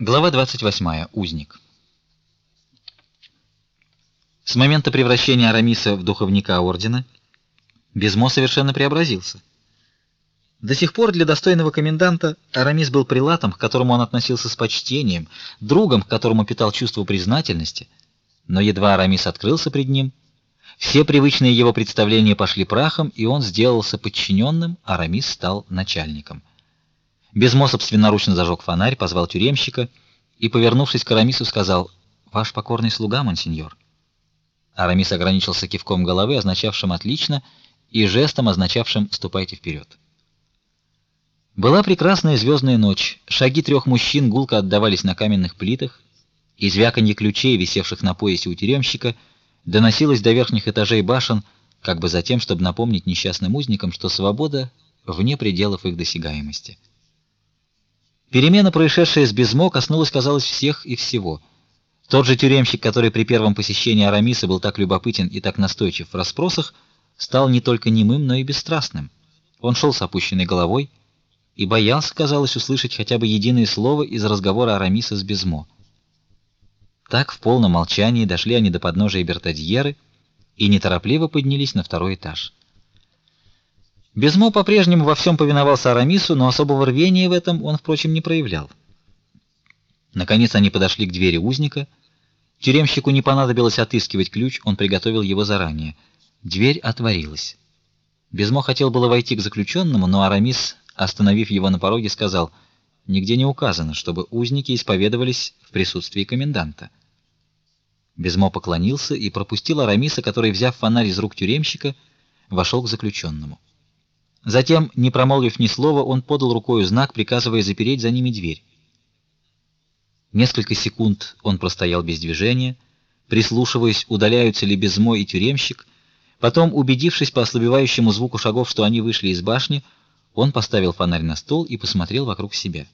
Глава 28. Узник. С момента превращения Арамиса в духовника ордена Безмо совершенно преобразился. До сих пор для достойного коменданта Арамис был прилатом, к которому он относился с почтением, другом, к которому питал чувство признательности, но едва Арамис открылся пред ним, все привычные его представления пошли прахом, и он сделался подчиненным, Арамис стал начальником. Безмо собственноручно зажег фонарь, позвал тюремщика и, повернувшись к Арамису, сказал: "Ваш покорный слуга, монсеньор". Арамис ограничился кивком головы, означавшим отлично, и жестом, означавшим ступайте вперед. Была прекрасная звездная ночь. Шаги трех мужчин гулко отдавались на каменных плитах, и звяканье ключей, висевших на поясе у тюремщика, доносилось до верхних этажей башен, как бы затем, чтобы напомнить несчастным узникам, что свобода вне пределов их досягаемости. Перемена, происшедшая с Безмо, коснулась, казалось, всех и всего. Тот же тюремщик, который при первом посещении Арамиса был так любопытен и так настойчив в расспросах, стал не только немым, но и бесстрастным. Он шел с опущенной головой и боялся, казалось, услышать хотя бы единое слово из разговора Арамиса с Безмо. Так в полном молчании дошли они до подножия Бертадьеры и неторопливо поднялись на второй этаж. Безмо по-прежнему во всем повиновался Арамису, но особого рвения в этом он, впрочем, не проявлял. Наконец они подошли к двери узника. Тюремщику не понадобилось отыскивать ключ, он приготовил его заранее. Дверь отворилась. Безмо хотел было войти к заключенному, но Арамис, остановив его на пороге, сказал: "Нигде не указано, чтобы узники исповедовались в присутствии коменданта". Безмо поклонился и пропустил Арамиса, который, взяв фонарь из рук тюремщика, вошел к заключенному. Затем, не промолвив ни слова, он подал рукой знак, приказывая запереть за ними дверь. Несколько секунд он простоял без движения, прислушиваясь, удаляются ли Безмо и тюремщик. Потом, убедившись по ослабевающему звуку шагов, что они вышли из башни, он поставил фонарь на стол и посмотрел вокруг себя.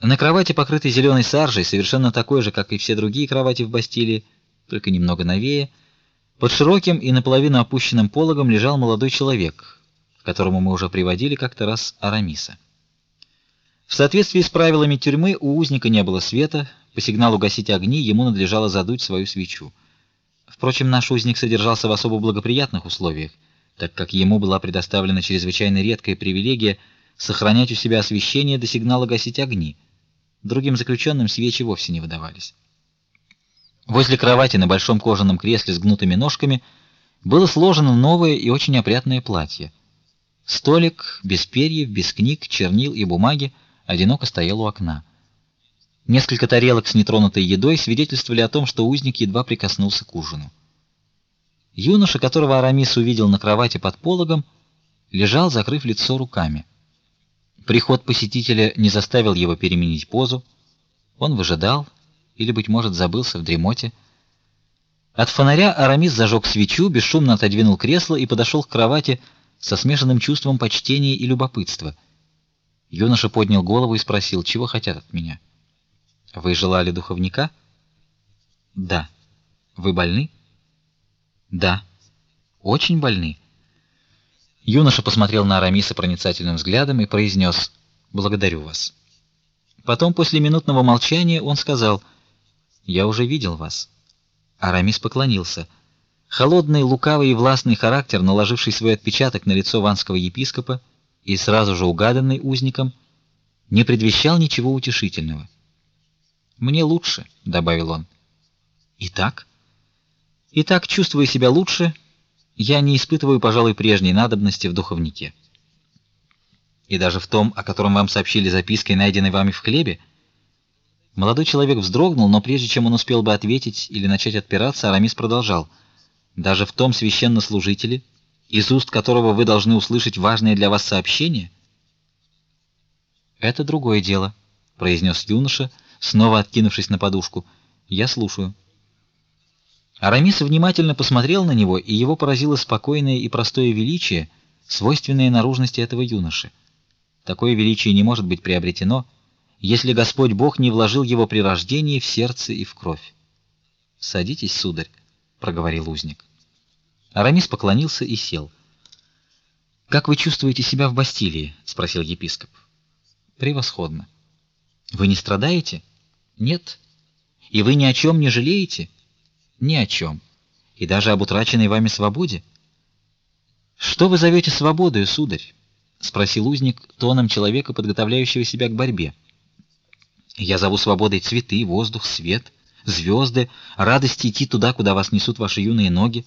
На кровати, покрытой зеленой саржей, совершенно такой же, как и все другие кровати в Бастилии, только немного новее, под широким и наполовину опущенным пологом лежал молодой человек, которому мы уже приводили как-то раз Арамиса. В соответствии с правилами тюрьмы у узника не было света, по сигналу гасить огни ему надлежало задуть свою свечу. Впрочем, наш узник содержался в особо благоприятных условиях, так как ему была предоставлена чрезвычайно редкая привилегия сохранять у себя освещение до сигнала гасить огни. Другим заключенным свечи вовсе не выдавались. Возле кровати на большом кожаном кресле с гнутыми ножками было сложено новое и очень опрятное платье. Столик без перьев, без книг, чернил и бумаги одиноко стоял у окна. Несколько тарелок с нетронутой едой свидетельствовали о том, что узник едва прикоснулся к ужину. Юноша, которого Арамис увидел на кровати под пологом, лежал, закрыв лицо руками. Приход посетителя не заставил его переменить позу. Он выжидал или быть может забылся в дремоте. От фонаря Арамис зажег свечу, бесшумно отодвинул кресло и подошел к кровати, со смешанным чувством почтения и любопытства. Юноша поднял голову и спросил: "Чего хотят от меня?" "Вы желали духовника?" "Да." "Вы больны?" "Да." "Очень больны?" Юноша посмотрел на Арамиса проницательным взглядом и произнес: "Благодарю вас." Потом после минутного молчания он сказал: "Я уже видел вас." Арамис поклонился. Холодный, лукавый и властный характер, наложивший свой отпечаток на лицо ванского епископа и сразу же угаданный узником, не предвещал ничего утешительного. Мне лучше, добавил он. Итак, итак, чувствуя себя лучше, я не испытываю, пожалуй, прежней надобности в духовнике. И даже в том, о котором вам сообщили запиской, найденной вами в хлебе, молодой человек вздрогнул, но прежде чем он успел бы ответить или начать отпираться, Арамис продолжал: даже в том священнослужителе, из уст которого вы должны услышать важное для вас сообщение? Это другое дело, произнес юноша, снова откинувшись на подушку. Я слушаю. Арамис внимательно посмотрел на него, и его поразило спокойное и простое величие, свойственное наружности этого юноши. Такое величие не может быть приобретено, если Господь Бог не вложил его при рождении в сердце и в кровь. Садитесь, сударь проговорил узник. Арамис поклонился и сел. Как вы чувствуете себя в Бастилии? спросил епископ. Превосходно. Вы не страдаете? Нет. И вы ни о чем не жалеете? Ни о чем. И даже об утраченной вами свободе? Что вы зовете свободой, сударь? спросил узник тоном человека, подготовляющего себя к борьбе. Я зову свободой цветы, воздух, свет, звезды, радость идти туда, куда вас несут ваши юные ноги.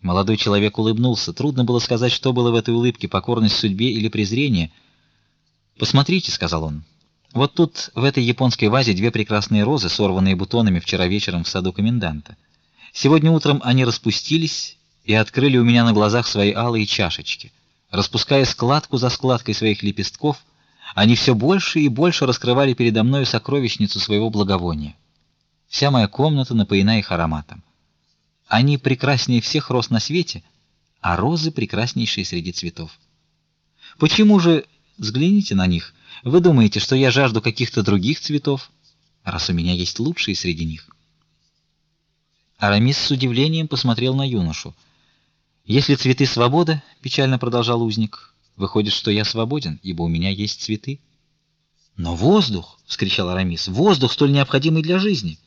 Молодой человек улыбнулся. Трудно было сказать, что было в этой улыбке покорность судьбе или презрение. "Посмотрите", сказал он. "Вот тут в этой японской вазе две прекрасные розы, сорванные бутонами вчера вечером в саду коменданта. Сегодня утром они распустились и открыли у меня на глазах свои алые чашечки. Распуская складку за складкой своих лепестков, они все больше и больше раскрывали передо мной сокровищницу своего благовония. Вся моя комната напоена их ароматом. Они прекраснее всех роз на свете, а розы прекраснейшие среди цветов. Почему же, взгляните на них, вы думаете, что я жажду каких-то других цветов, раз у меня есть лучшие среди них? Арамис с удивлением посмотрел на юношу. Если цветы свобода, печально продолжал узник, выходит, что я свободен, ибо у меня есть цветы. Но воздух, вскричал Арамис, воздух столь необходимый для жизни.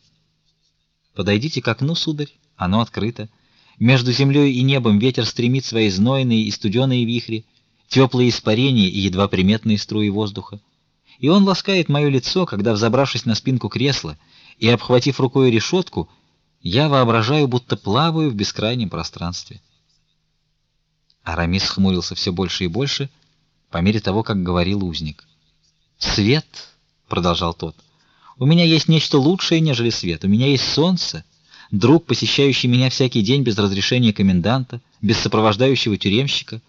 Подойдите к окну, сударь, оно открыто. Между землей и небом ветер стремит свои знойные и студеные вихри, теплые испарения и едва приметные струи воздуха. И он ласкает мое лицо, когда, взобравшись на спинку кресла и обхватив рукой решетку, я воображаю, будто плаваю в бескрайнем пространстве. Арамис хмурился все больше и больше по мере того, как говорил узник. "Свет", продолжал тот. "У меня есть нечто лучшее, нежели свет. У меня есть солнце, друг, посещающий меня всякий день без разрешения коменданта, без сопровождающего тюремщика.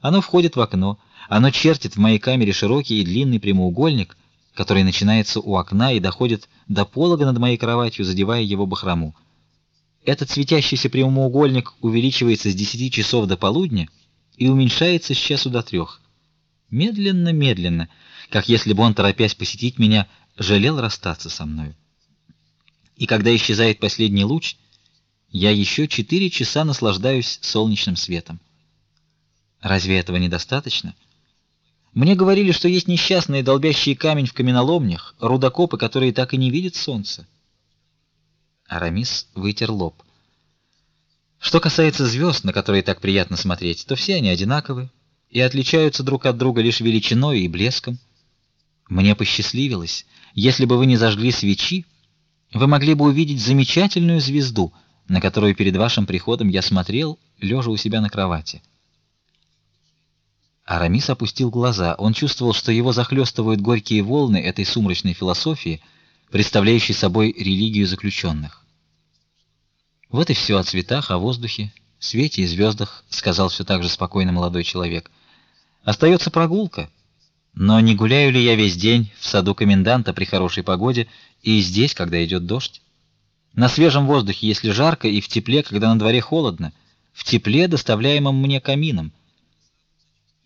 Оно входит в окно, оно чертит в моей камере широкий и длинный прямоугольник, который начинается у окна и доходит до полога над моей кроватью, задевая его бахрому. Этот светящийся прямоугольник увеличивается с десяти часов до полудня и уменьшается с часу до трех. Медленно-медленно, как если бы он, торопясь посетить меня, жалел расстаться со мной и когда исчезает последний луч, я еще четыре часа наслаждаюсь солнечным светом. Разве этого недостаточно? Мне говорили, что есть несчастные долбящие камень в каменоломнях, рудокопы, которые так и не видят солнца. Арамис вытер лоб. Что касается звезд, на которые так приятно смотреть, то все они одинаковы и отличаются друг от друга лишь величиной и блеском. Мне посчастливилось, если бы вы не зажгли свечи, вы могли бы увидеть замечательную звезду, на которую перед вашим приходом я смотрел, лежа у себя на кровати. Арамис опустил глаза. Он чувствовал, что его захлестывают горькие волны этой сумрачной философии, представляющей собой религию заключенных. Вот и все о цветах, о воздухе, свете и звездах», — сказал все так же спокойно молодой человек. Остается прогулка. Но не гуляю ли я весь день в саду коменданта при хорошей погоде и здесь, когда идет дождь? На свежем воздухе, если жарко, и в тепле, когда на дворе холодно, в тепле, доставляемом мне камином.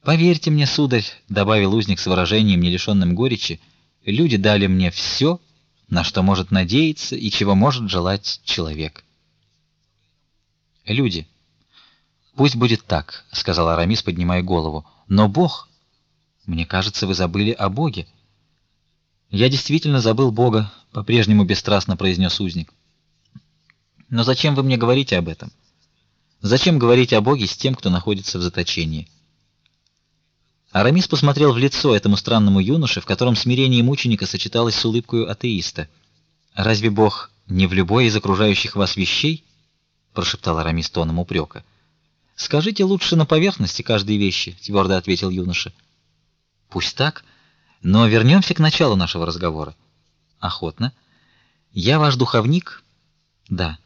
Поверьте мне, сударь, добавил узник с выражением не лишенным горечи, люди дали мне все, на что может надеяться и чего может желать человек. Люди. Пусть будет так, сказал Арамис, поднимая голову. Но Бог мне кажется, вы забыли о Боге. Я действительно забыл Бога, по-прежнему бесстрастно произнес узник. Но зачем вы мне говорите об этом? Зачем говорить о Боге с тем, кто находится в заточении? Арамис посмотрел в лицо этому странному юноше, в котором смирение мученика сочеталось с улыбкой атеиста. Разве Бог не в любой из окружающих вас вещей? Прошептал Арамис тоном упрека. Скажите лучше на поверхности каждой вещи, твердо ответил юноша. Пусть так, но вернемся к началу нашего разговора. Охотно. Я ваш духовник? Да.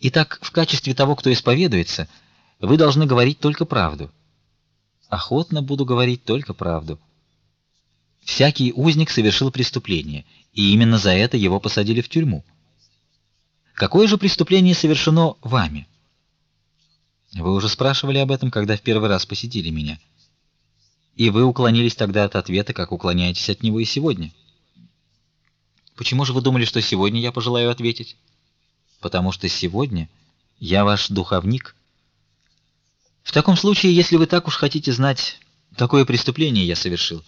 Итак, в качестве того, кто исповедуется, вы должны говорить только правду. Охотно буду говорить только правду. Всякий узник совершил преступление, и именно за это его посадили в тюрьму. Какое же преступление совершено вами? Вы уже спрашивали об этом, когда в первый раз посетили меня. И вы уклонились тогда от ответа, как уклоняетесь от него и сегодня. Почему же вы думали, что сегодня я пожелаю ответить? Потому что сегодня я ваш духовник. В таком случае, если вы так уж хотите знать, какое преступление я совершил,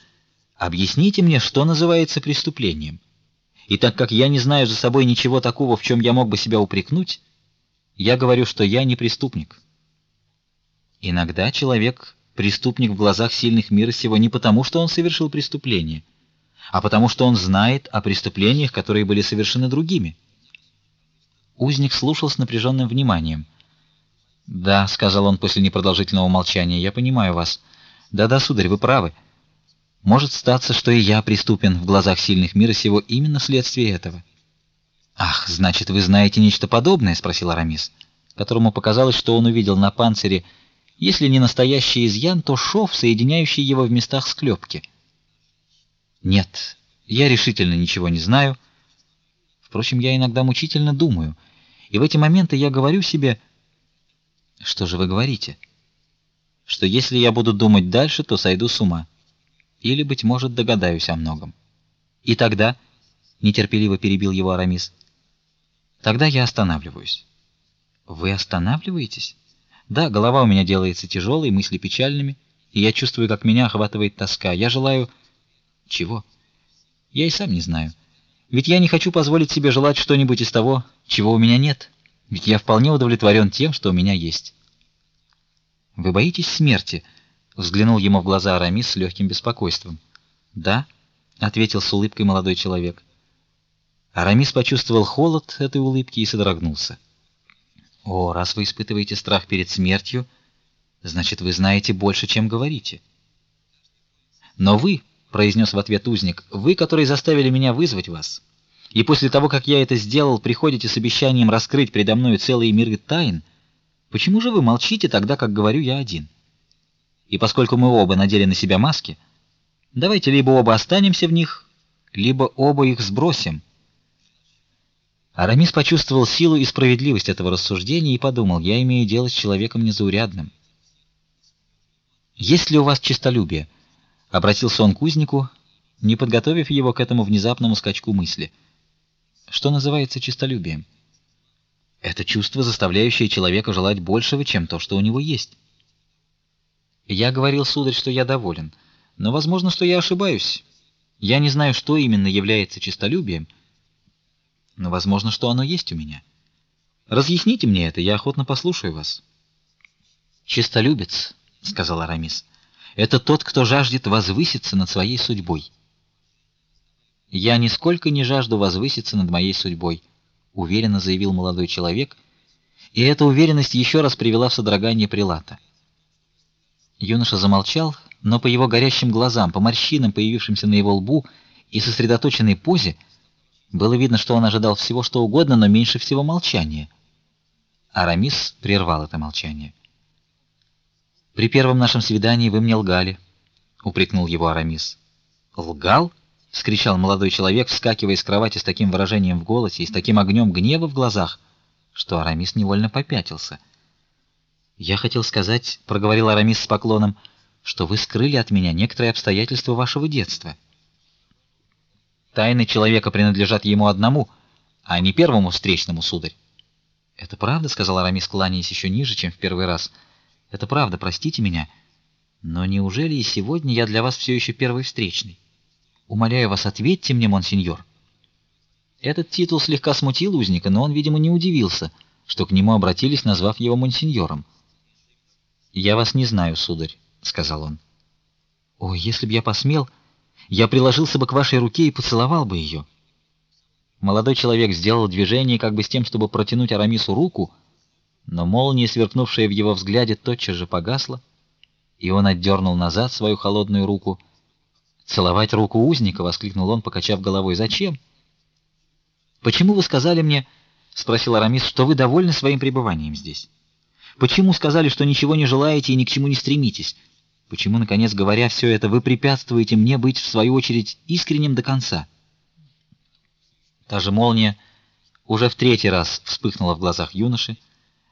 Объясните мне, что называется преступлением. И так как я не знаю за собой ничего такого, в чем я мог бы себя упрекнуть, я говорю, что я не преступник. Иногда человек преступник в глазах сильных мира сего не потому, что он совершил преступление, а потому что он знает о преступлениях, которые были совершены другими. Узник слушал с напряженным вниманием. "Да", сказал он после непродолжительного молчания. "Я понимаю вас. Да-да, сударь, вы правы. Может статься, что и я преступен в глазах сильных мира сего именно вследствие этого". Ах, значит, вы знаете нечто подобное, спросил Арамис, которому показалось, что он увидел на панцире, если не настоящий изъян, то шов, соединяющий его в местах склепки. Нет, я решительно ничего не знаю. Впрочем, я иногда мучительно думаю, и в эти моменты я говорю себе: что же вы говорите? Что если я буду думать дальше, то сойду с ума, или быть может догадаюсь о многом. И тогда, нетерпеливо перебил его Арамис, тогда я останавливаюсь. Вы останавливаетесь? Да, голова у меня делается тяжелой, мысли печальными, и я чувствую, как меня охватывает тоска. Я желаю чего? Я и сам не знаю. Ведь я не хочу позволить себе желать что-нибудь из того, чего у меня нет. Ведь я вполне удовлетворен тем, что у меня есть. Вы боитесь смерти? Взглянул ему в глаза Арамис с легким беспокойством. Да, ответил с улыбкой молодой человек. Арамис почувствовал холод этой улыбки и содрогнулся. О, раз вы испытываете страх перед смертью, значит, вы знаете больше, чем говорите. Но вы, произнес в ответ узник, вы, который заставили меня вызвать вас, и после того, как я это сделал, приходите с обещанием раскрыть передо мной целые миры тайн, почему же вы молчите тогда, как говорю я один? И поскольку мы оба надели на себя маски, давайте либо оба останемся в них, либо оба их сбросим. Арамис почувствовал силу и справедливость этого рассуждения и подумал: я имею дело с человеком незаурядным. Есть ли у вас честолюбие? обратился он к узнику, не подготовив его к этому внезапному скачку мысли. Что называется честолюбием? Это чувство, заставляющее человека желать большего, чем то, что у него есть. Я говорил, сударь, что я доволен, но возможно, что я ошибаюсь. Я не знаю, что именно является честолюбием но возможно, что оно есть у меня. Разъясните мне это, я охотно послушаю вас. Чистолюбец, сказал Арамис. Это тот, кто жаждет возвыситься над своей судьбой. Я нисколько не жажду возвыситься над моей судьбой, уверенно заявил молодой человек, и эта уверенность еще раз привела в содрогание прилата. Юноша замолчал, но по его горящим глазам, по морщинам, появившимся на его лбу, и сосредоточенной позе было видно, что он ожидал всего что угодно, но меньше всего молчания. Арамис прервал это молчание. При первом нашем свидании вы мне лгали, упрекнул его Арамис. Лгал? вскричал молодой человек, вскакивая с кровати с таким выражением в голосе и с таким огнем гнева в глазах, что Арамис невольно попятился. Я хотел сказать, проговорил Арамис с поклоном, что вы скрыли от меня некоторые обстоятельства вашего детства. Тайны человека принадлежат ему одному, а не первому встречному, сударь. Это правда, сказал Арамис, кланяясь еще ниже, чем в первый раз. Это правда, простите меня. Но неужели и сегодня я для вас все еще первый встречный? Умоляю вас, ответьте мне, монсеньор. Этот титул слегка смутил узника, но он, видимо, не удивился, что к нему обратились, назвав его монсеньором. Я вас не знаю, сударь, сказал он. О, если б я посмел, я приложился бы к вашей руке и поцеловал бы ее. Молодой человек сделал движение, как бы с тем, чтобы протянуть Арамису руку, но молния, сверкнувшая в его взгляде, тотчас же погасла, и он отдернул назад свою холодную руку. "Целовать руку узника", воскликнул он, покачав головой. "Зачем?" "Почему вы сказали мне?" спросил Арамис, "что вы довольны своим пребыванием здесь? Почему сказали, что ничего не желаете и ни к чему не стремитесь?" Почему, наконец, говоря все это, вы препятствуете мне быть в свою очередь искренним до конца? Та же молния уже в третий раз вспыхнула в глазах юноши,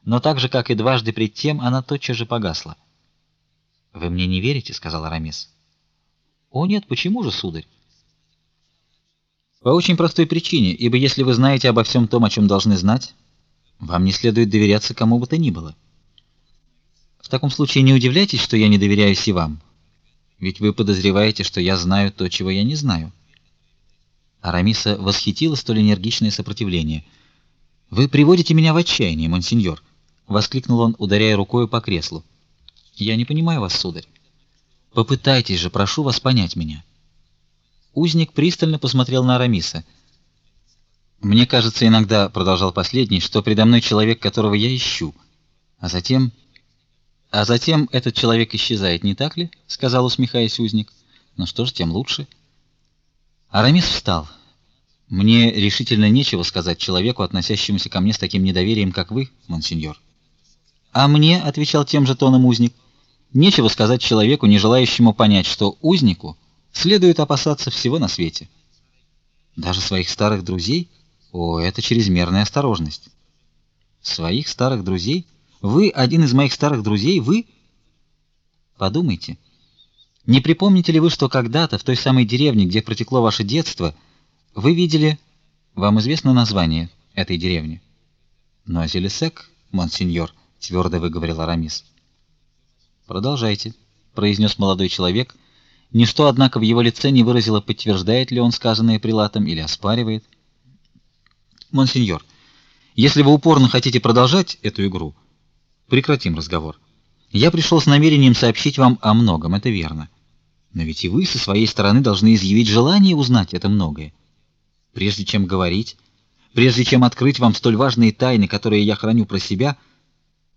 но так же, как и дважды пред тем, она тотчас же погасла. Вы мне не верите, сказал Арамис. О нет, почему же, сударь? По очень простой причине, ибо если вы знаете обо всем том, о чем должны знать, вам не следует доверяться кому бы то ни было. В таком случае не удивляйтесь, что я не доверяюсь и вам. Ведь вы подозреваете, что я знаю то, чего я не знаю. Арамиса восхитило столь энергичное сопротивление. Вы приводите меня в отчаяние, монсеньор, воскликнул он, ударяя рукой по креслу. Я не понимаю вас, сударь. Попытайтесь же, прошу вас понять меня. Узник пристально посмотрел на Арамиса. Мне кажется иногда, продолжал последний, что предо мной человек, которого я ищу, а затем а затем этот человек исчезает, не так ли? сказал усмехаясь узник. Ну что ж, тем лучше. Арамис встал. Мне решительно нечего сказать человеку, относящемуся ко мне с таким недоверием, как вы, монсеньор. А мне, отвечал тем же тоном узник, нечего сказать человеку, не желающему понять, что узнику следует опасаться всего на свете. Даже своих старых друзей? О, это чрезмерная осторожность. Своих старых друзей? Вы один из моих старых друзей, вы? Подумайте. Не припомните ли вы, что когда-то в той самой деревне, где протекло ваше детство, вы видели, вам известно название этой деревни? Нозелесек, монсеньор, твердо выговорил Арамис. Продолжайте, произнес молодой человек. Ничто, однако, в его лице не выразило, подтверждает ли он сказанное прилатом или оспаривает. Монсеньор, если вы упорно хотите продолжать эту игру, Прекратим разговор. Я пришел с намерением сообщить вам о многом, это верно. Но ведь и вы со своей стороны должны изъявить желание узнать это многое. Прежде чем говорить, прежде чем открыть вам столь важные тайны, которые я храню про себя,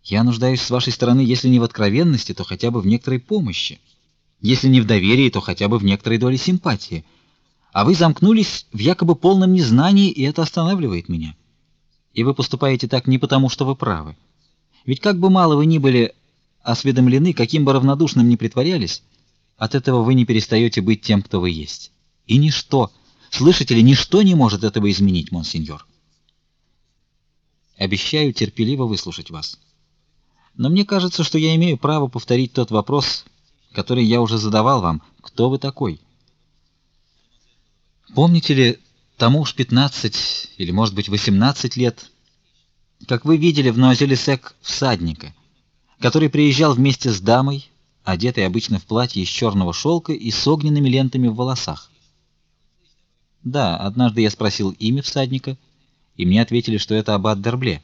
я нуждаюсь с вашей стороны, если не в откровенности, то хотя бы в некоторой помощи. Если не в доверии, то хотя бы в некоторой доле симпатии. А вы замкнулись в якобы полном незнании, и это останавливает меня. И вы поступаете так не потому, что вы правы. Ведь как бы мало вы ни были осведомлены, каким бы равнодушным ни притворялись, от этого вы не перестаете быть тем, кто вы есть. И ничто, слышите ли, ничто не может этого изменить, монсеньор. Обещаю терпеливо выслушать вас. Но мне кажется, что я имею право повторить тот вопрос, который я уже задавал вам: кто вы такой? Помните ли, тому уж 15 или, может быть, 18 лет как вы видели в Нуазеле-Сек всадника, который приезжал вместе с дамой, одетой обычно в платье из черного шелка и с огненными лентами в волосах. Да, однажды я спросил имя всадника, и мне ответили, что это аббат Дербле.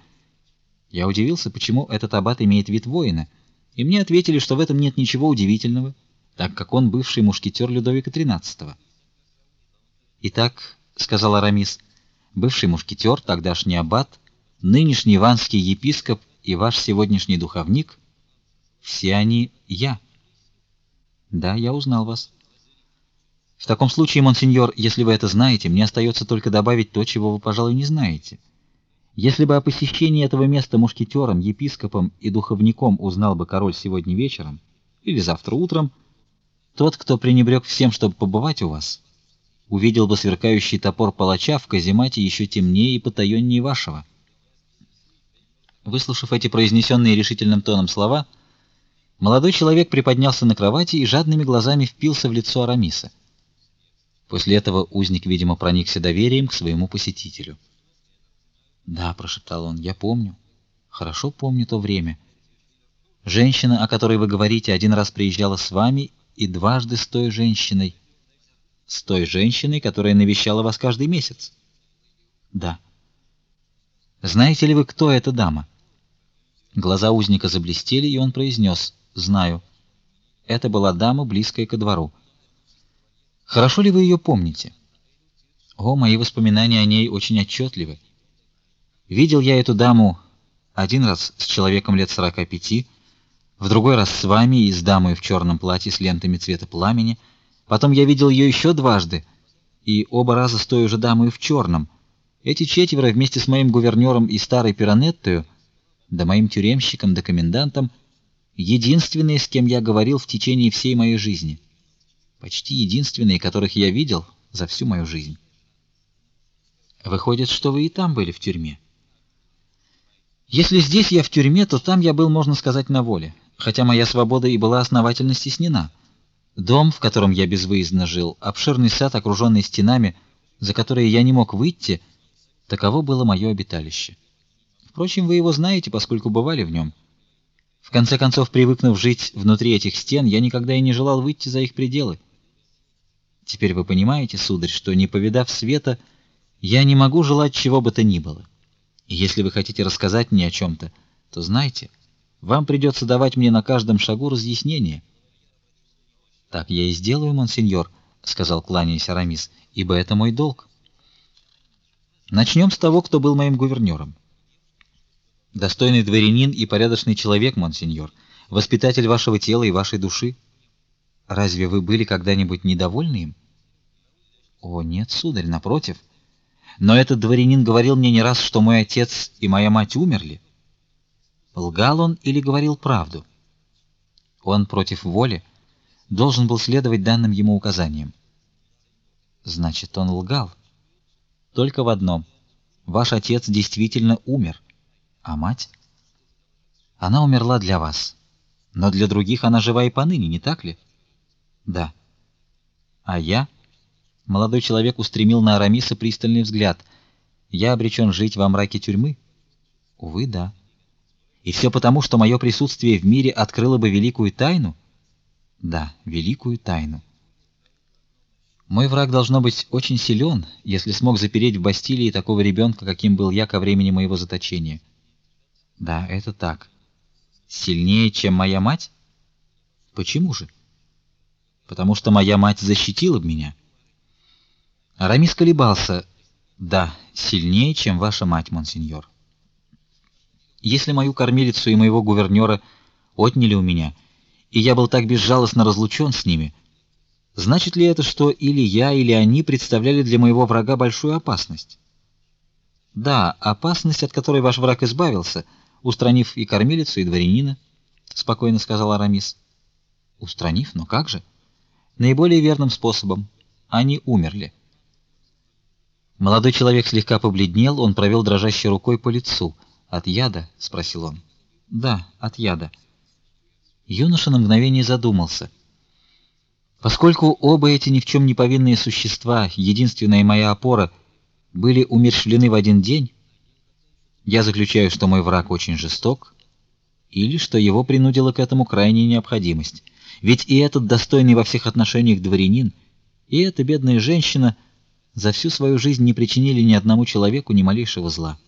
Я удивился, почему этот аббат имеет вид воина, и мне ответили, что в этом нет ничего удивительного, так как он бывший мушкетер Людовика XIII. Итак, сказал Арамис, бывший мушкетер, тогдашний аббат, нынешний иванский епископ и ваш сегодняшний духовник все они я. Да, я узнал вас. В таком случае, монсеньор, если вы это знаете, мне остается только добавить то, чего вы, пожалуй, не знаете. Если бы о посещении этого места мушкетером, епископом и духовником узнал бы король сегодня вечером или завтра утром, тот, кто пренебрег всем, чтобы побывать у вас, увидел бы сверкающий топор палача в каземате еще темнее и потаеннее вашего. Выслушав эти произнесенные решительным тоном слова, молодой человек приподнялся на кровати и жадными глазами впился в лицо Арамиса. После этого узник, видимо, проникся доверием к своему посетителю. "Да", прошептал он. "Я помню. Хорошо помню то время. Женщина, о которой вы говорите, один раз приезжала с вами и дважды с той женщиной, с той женщиной, которая навещала вас каждый месяц". "Да". Знаете ли вы, кто эта дама? Глаза узника заблестели, и он произнес: "Знаю. Это была дама, близкая ко двору. Хорошо ли вы ее помните?" "О, мои воспоминания о ней очень отчетливы. Видел я эту даму один раз с человеком лет сорока пяти, в другой раз с вами и с дамой в черном платье с лентами цвета пламени. Потом я видел ее еще дважды, и оба раза с той же дамой в черном. Эти четверо вместе с моим гувернёром и старой Пиранеттою, да моим тюремщиком, да комендантом, единственные, с кем я говорил в течение всей моей жизни. Почти единственные, которых я видел за всю мою жизнь. Выходит, что вы и там были в тюрьме. Если здесь я в тюрьме, то там я был, можно сказать, на воле, хотя моя свобода и была основательно стеснена. Дом, в котором я безвыездно жил, обширный сад, окруженный стенами, за которые я не мог выйти, Таково было мое обиталище. Впрочем, вы его знаете, поскольку бывали в нем. В конце концов, привыкнув жить внутри этих стен, я никогда и не желал выйти за их пределы. Теперь вы понимаете, сударь, что не повидав света, я не могу желать чего бы то ни было. И если вы хотите рассказать мне о чем то то знайте, вам придется давать мне на каждом шагу разъяснения. Так я и сделаю, монсеньор, сказал кланяясь Арамис, ибо это мой долг. Начнем с того, кто был моим гувернером. Достойный дворянин и порядочный человек, монсеньор, воспитатель вашего тела и вашей души. Разве вы были когда-нибудь недовольны им? О, нет, сударь, напротив. Но этот дворянин говорил мне не раз, что мой отец и моя мать умерли. Лгал он или говорил правду? Он против воли должен был следовать данным ему указаниям. Значит, он лгал. Только в одном: ваш отец действительно умер, а мать она умерла для вас. Но для других она жива и поныне, не так ли? Да. А я Молодой человек устремил на Арамиса пристальный взгляд. Я обречен жить во мраке тюрьмы? Увы, да. И все потому, что мое присутствие в мире открыло бы великую тайну? Да, великую тайну. Мой враг должно быть очень силен, если смог запереть в Бастилии такого ребенка, каким был я ко времени моего заточения. Да, это так. Сильнее, чем моя мать? Почему же? Потому что моя мать защитила меня. Арамис колебался. Да, сильнее, чем ваша мать, монсеньор. Если мою кормилицу и моего гувернера отняли у меня, и я был так безжалостно разлучен с ними, значит ли это, что или я, или они представляли для моего врага большую опасность? Да, опасность, от которой ваш враг избавился, устранив и кормилицу, и дворянина, спокойно сказал Арамис. Устранив, но как же? Наиболее верным способом. Они умерли. Молодой человек слегка побледнел, он провел дрожащей рукой по лицу. "От яда?" спросил он. "Да, от яда". Юноша на мгновение задумался. Поскольку оба эти ни в чем не повинные существа, единственная моя опора, были умерщвлены в один день, я заключаю, что мой враг очень жесток, или что его принудила к этому крайняя необходимость. Ведь и этот достойный во всех отношениях дворянин, и эта бедная женщина — за всю свою жизнь не причинили ни одному человеку ни малейшего зла.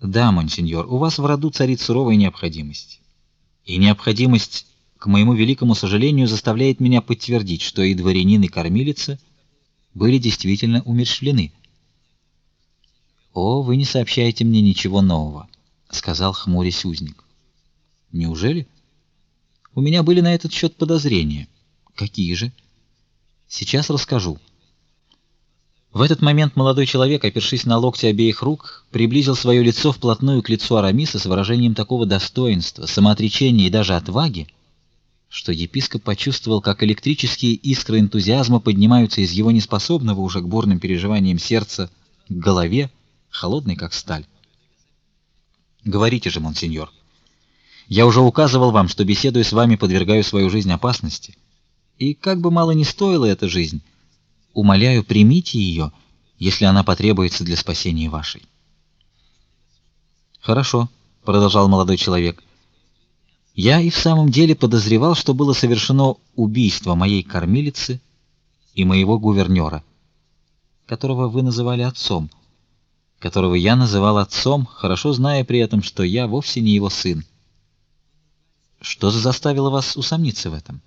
Да, монсеньор, у вас в роду царит суровая необходимость. И необходимость, к моему великому сожалению, заставляет меня подтвердить, что и дворянин, и кормилица были действительно умерщвлены. О, вы не сообщаете мне ничего нового, сказал хмурясь узник. Неужели? У меня были на этот счет подозрения. Какие же? Сейчас расскажу. В этот момент молодой человек, опершись на локти обеих рук, приблизил свое лицо вплотную к лицу Арамиса с выражением такого достоинства, самоотречения и даже отваги, что епископ почувствовал, как электрические искры энтузиазма поднимаются из его неспособного уже к бурным переживаниям сердца к голове, холодной как сталь. Говорите же, монсеньор. Я уже указывал вам, что беседуя с вами, подвергаю свою жизнь опасности. И как бы мало ни стоила эта жизнь, Умоляю, примите ее, если она потребуется для спасения вашей. Хорошо, продолжал молодой человек. Я и в самом деле подозревал, что было совершено убийство моей кормилицы и моего гувернера, которого вы называли отцом, которого я называл отцом, хорошо зная при этом, что я вовсе не его сын. Что заставило вас усомниться в этом?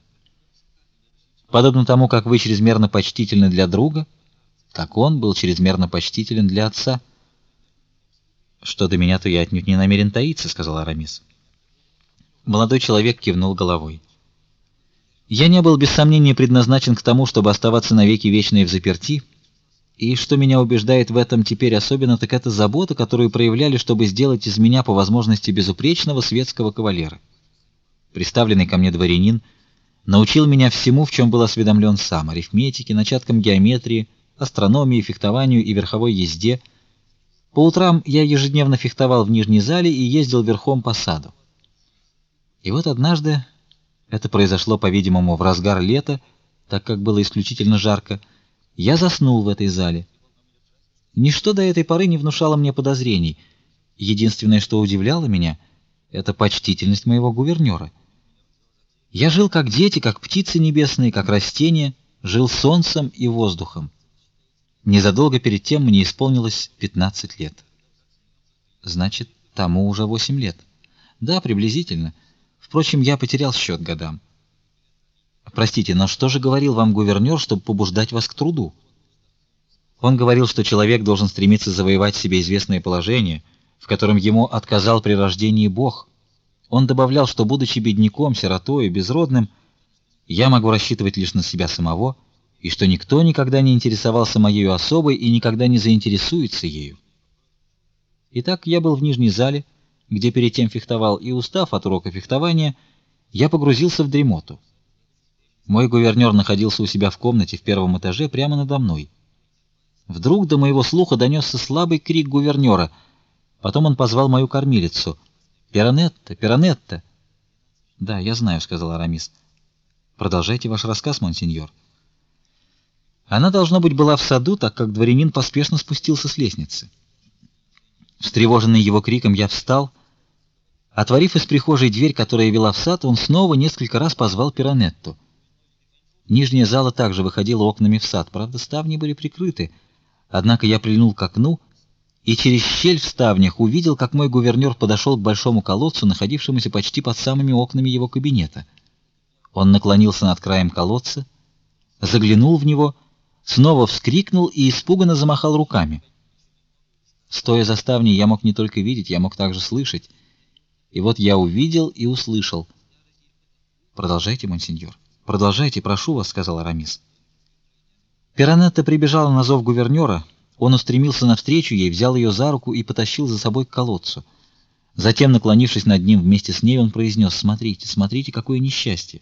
Подобно тому, как вы чрезмерно почтительны для друга, так он был чрезмерно почтителен для отца. Что до меня, то я отнюдь не намерен таиться, сказал Арамис. Молодой человек кивнул головой. Я не был без сомнения предназначен к тому, чтобы оставаться навеки вечные в заперти, и что меня убеждает в этом теперь особенно, так это забота, которую проявляли, чтобы сделать из меня по возможности безупречного светского кавалера. Представленный ко мне дворянин научил меня всему, в чем был осведомлен сам: арифметике, начаткам геометрии, астрономии, фехтованию и верховой езде. По утрам я ежедневно фехтовал в нижней зале и ездил верхом по саду. И вот однажды, это произошло, по-видимому, в разгар лета, так как было исключительно жарко, я заснул в этой зале. Ничто до этой поры не внушало мне подозрений. Единственное, что удивляло меня, Это почтительность моего гувернера. Я жил как дети, как птицы небесные, как растения, жил солнцем и воздухом. Незадолго перед тем мне исполнилось 15 лет. Значит, тому уже 8 лет. Да, приблизительно. Впрочем, я потерял счет годам. Простите, но что же говорил вам гувернер, чтобы побуждать вас к труду? Он говорил, что человек должен стремиться завоевать себе известное положение, в котором ему отказал при рождении Бог. Он добавлял, что будучи бедняком, сиротой и безродным, я могу рассчитывать лишь на себя самого, и что никто никогда не интересовался моей особой и никогда не заинтересуется ею. Итак, я был в нижней зале, где перед тем фехтовал, и устав от урока фехтования, я погрузился в дремоту. Мой гувернер находился у себя в комнате в первом этаже прямо надо мной. Вдруг до моего слуха донесся слабый крик гувернера. Потом он позвал мою кормилицу. «Пиранетта! Пиранетта!» «Да, я знаю», — сказал Арамис. «Продолжайте ваш рассказ, монсеньор». Она, должно быть, была в саду, так как дворянин поспешно спустился с лестницы. Встревоженный его криком, я встал. Отворив из прихожей дверь, которая вела в сад, он снова несколько раз позвал Пиранетту. Нижняя зала также выходила окнами в сад, правда, ставни были прикрыты. Однако я прильнул к окну и через щель в ставнях увидел, как мой гувернер подошел к большому колодцу, находившемуся почти под самыми окнами его кабинета. Он наклонился над краем колодца, заглянул в него, снова вскрикнул и испуганно замахал руками. Стоя за ставней, я мог не только видеть, я мог также слышать. И вот я увидел и услышал. Продолжайте, монсеньор. Продолжайте, прошу вас, сказал Арамис. Пиранетта прибежала на зов гувернера. Он устремился навстречу ей, взял ее за руку и потащил за собой к колодцу. Затем, наклонившись над ним вместе с ней, он произнес: "Смотрите, смотрите, какое несчастье".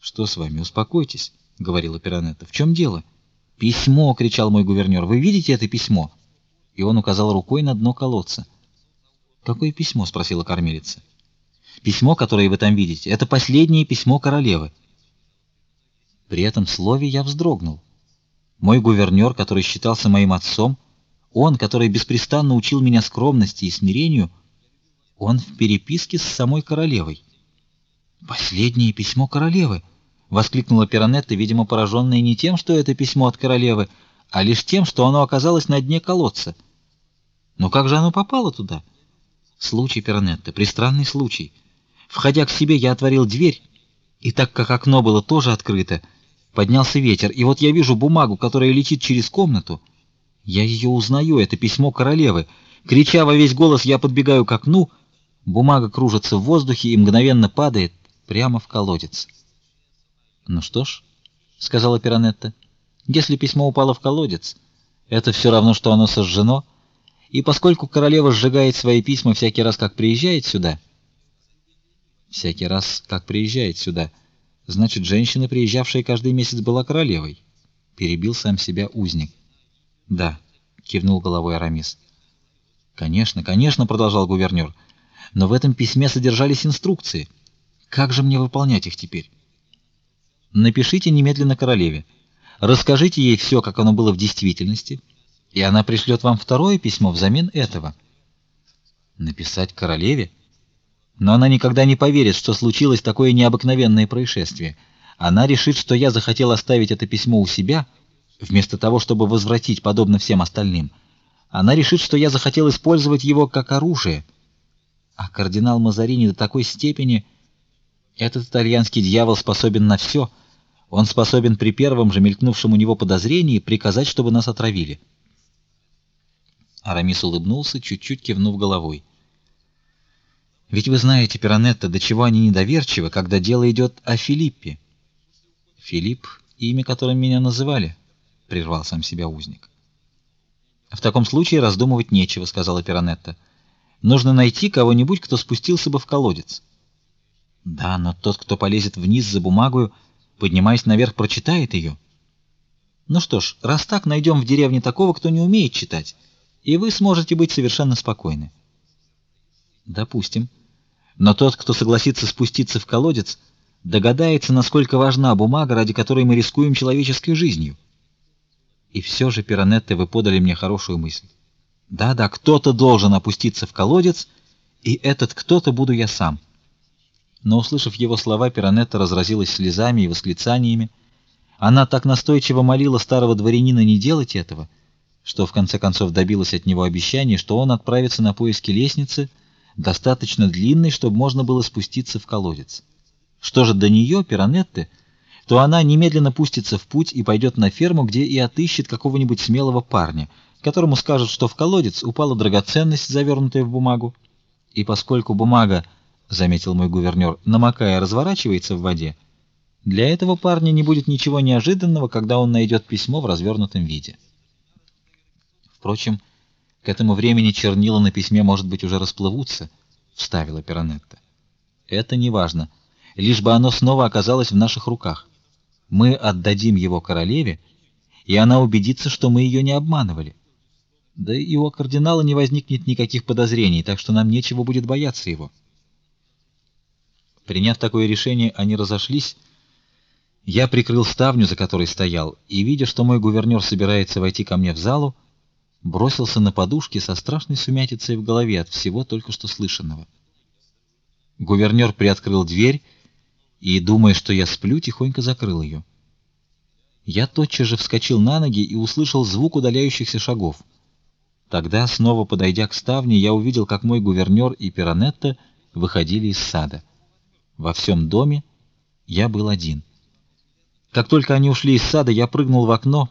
"Что с вами? Успокойтесь", говорила Пиранетта. "В чем дело?" "Письмо", кричал мой гувернер. "Вы видите это письмо?" И он указал рукой на дно колодца. "Какое письмо?" спросила кормилица. "Письмо, которое вы там видите, это последнее письмо королевы. При этом слове я вздрогнул. Мой гувернер, который считался моим отцом, он, который беспрестанно учил меня скромности и смирению, он в переписке с самой королевой. Последнее письмо королевы, воскликнула Пиранетта, видимо, пораженная не тем, что это письмо от королевы, а лишь тем, что оно оказалось на дне колодца. Но как же оно попало туда? Случай Пиранетта, пристранный случай. Входя к себе, я отворил дверь, и так как окно было тоже открыто, Поднялся ветер, и вот я вижу бумагу, которая летит через комнату. Я ее узнаю, это письмо королевы. Крича во весь голос, я подбегаю к окну. Бумага кружится в воздухе и мгновенно падает прямо в колодец. Ну что ж, сказала Пиранетта. Если письмо упало в колодец, это все равно что оно сожжено. И поскольку королева сжигает свои письма всякий раз, как приезжает сюда, всякий раз, как приезжает сюда, Значит, женщина, приезжавшая каждый месяц, была королевой. Перебил сам себя узник. Да, кивнул головой Арамис. Конечно, конечно, продолжал гувернер. Но в этом письме содержались инструкции. Как же мне выполнять их теперь? Напишите немедленно королеве. Расскажите ей все, как оно было в действительности, и она пришлет вам второе письмо взамен этого. Написать королеве? Но она никогда не поверит, что случилось такое необыкновенное происшествие. Она решит, что я захотел оставить это письмо у себя, вместо того, чтобы возвратить подобно всем остальным. Она решит, что я захотел использовать его как оружие. А кардинал Мазарини до такой степени этот итальянский дьявол способен на все. Он способен при первом же мелькнувшем у него подозрении приказать, чтобы нас отравили. Арамис улыбнулся, чуть-чуть кивнув головой. Ведь вы знаете, Пиранетта, до чего они недоверчивы, когда дело идет о Филиппе. Филипп имя, которым меня называли, прервал сам себя узник. В таком случае раздумывать нечего, сказала Пиранетта. Нужно найти кого-нибудь, кто спустился бы в колодец. Да, но тот, кто полезет вниз за бумагой, поднимаясь наверх, прочитает ее. Ну что ж, раз так, найдем в деревне такого, кто не умеет читать, и вы сможете быть совершенно спокойны. Допустим. Но тот, кто согласится спуститься в колодец, догадается, насколько важна бумага, ради которой мы рискуем человеческой жизнью. И все же, Пиранетте, вы подали мне хорошую мысль. Да-да, кто-то должен опуститься в колодец И этот кто-то буду я сам. Но услышав его слова, Пиранетта разразилась слезами и восклицаниями. Она так настойчиво молила старого дворянина не делать этого, что в конце концов добилась от него обещания, что он отправится на поиски лестницы, достаточно длинной, чтобы можно было спуститься в колодец. Что же до нее, Пиранетты, то она немедленно пустится в путь и пойдет на ферму, где и отыщет какого-нибудь смелого парня, которому скажут, что в колодец упала драгоценность, завернутая в бумагу. И поскольку бумага, заметил мой гувернер, намокая, разворачивается в воде, для этого парня не будет ничего неожиданного, когда он найдет письмо в развернутом виде. Впрочем, к этому времени чернила на письме, может быть, уже расплывутся, вставила Пиранетта. Это не важно, лишь бы оно снова оказалось в наших руках. Мы отдадим его королеве, и она убедится, что мы ее не обманывали. Да и у кардинала не возникнет никаких подозрений, так что нам нечего будет бояться его. Приняв такое решение, они разошлись. Я прикрыл ставню, за которой стоял, и видя, что мой гувернер собирается войти ко мне в залу, бросился на подушки со страшной сумятицей в голове от всего только что слышанного. Гувернер приоткрыл дверь и, думая, что я сплю, тихонько закрыл ее. Я тотчас же вскочил на ноги и услышал звук удаляющихся шагов. Тогда, снова подойдя к ставне, я увидел, как мой гувернер и Пиранетта выходили из сада. Во всем доме я был один. Как только они ушли из сада, я прыгнул в окно,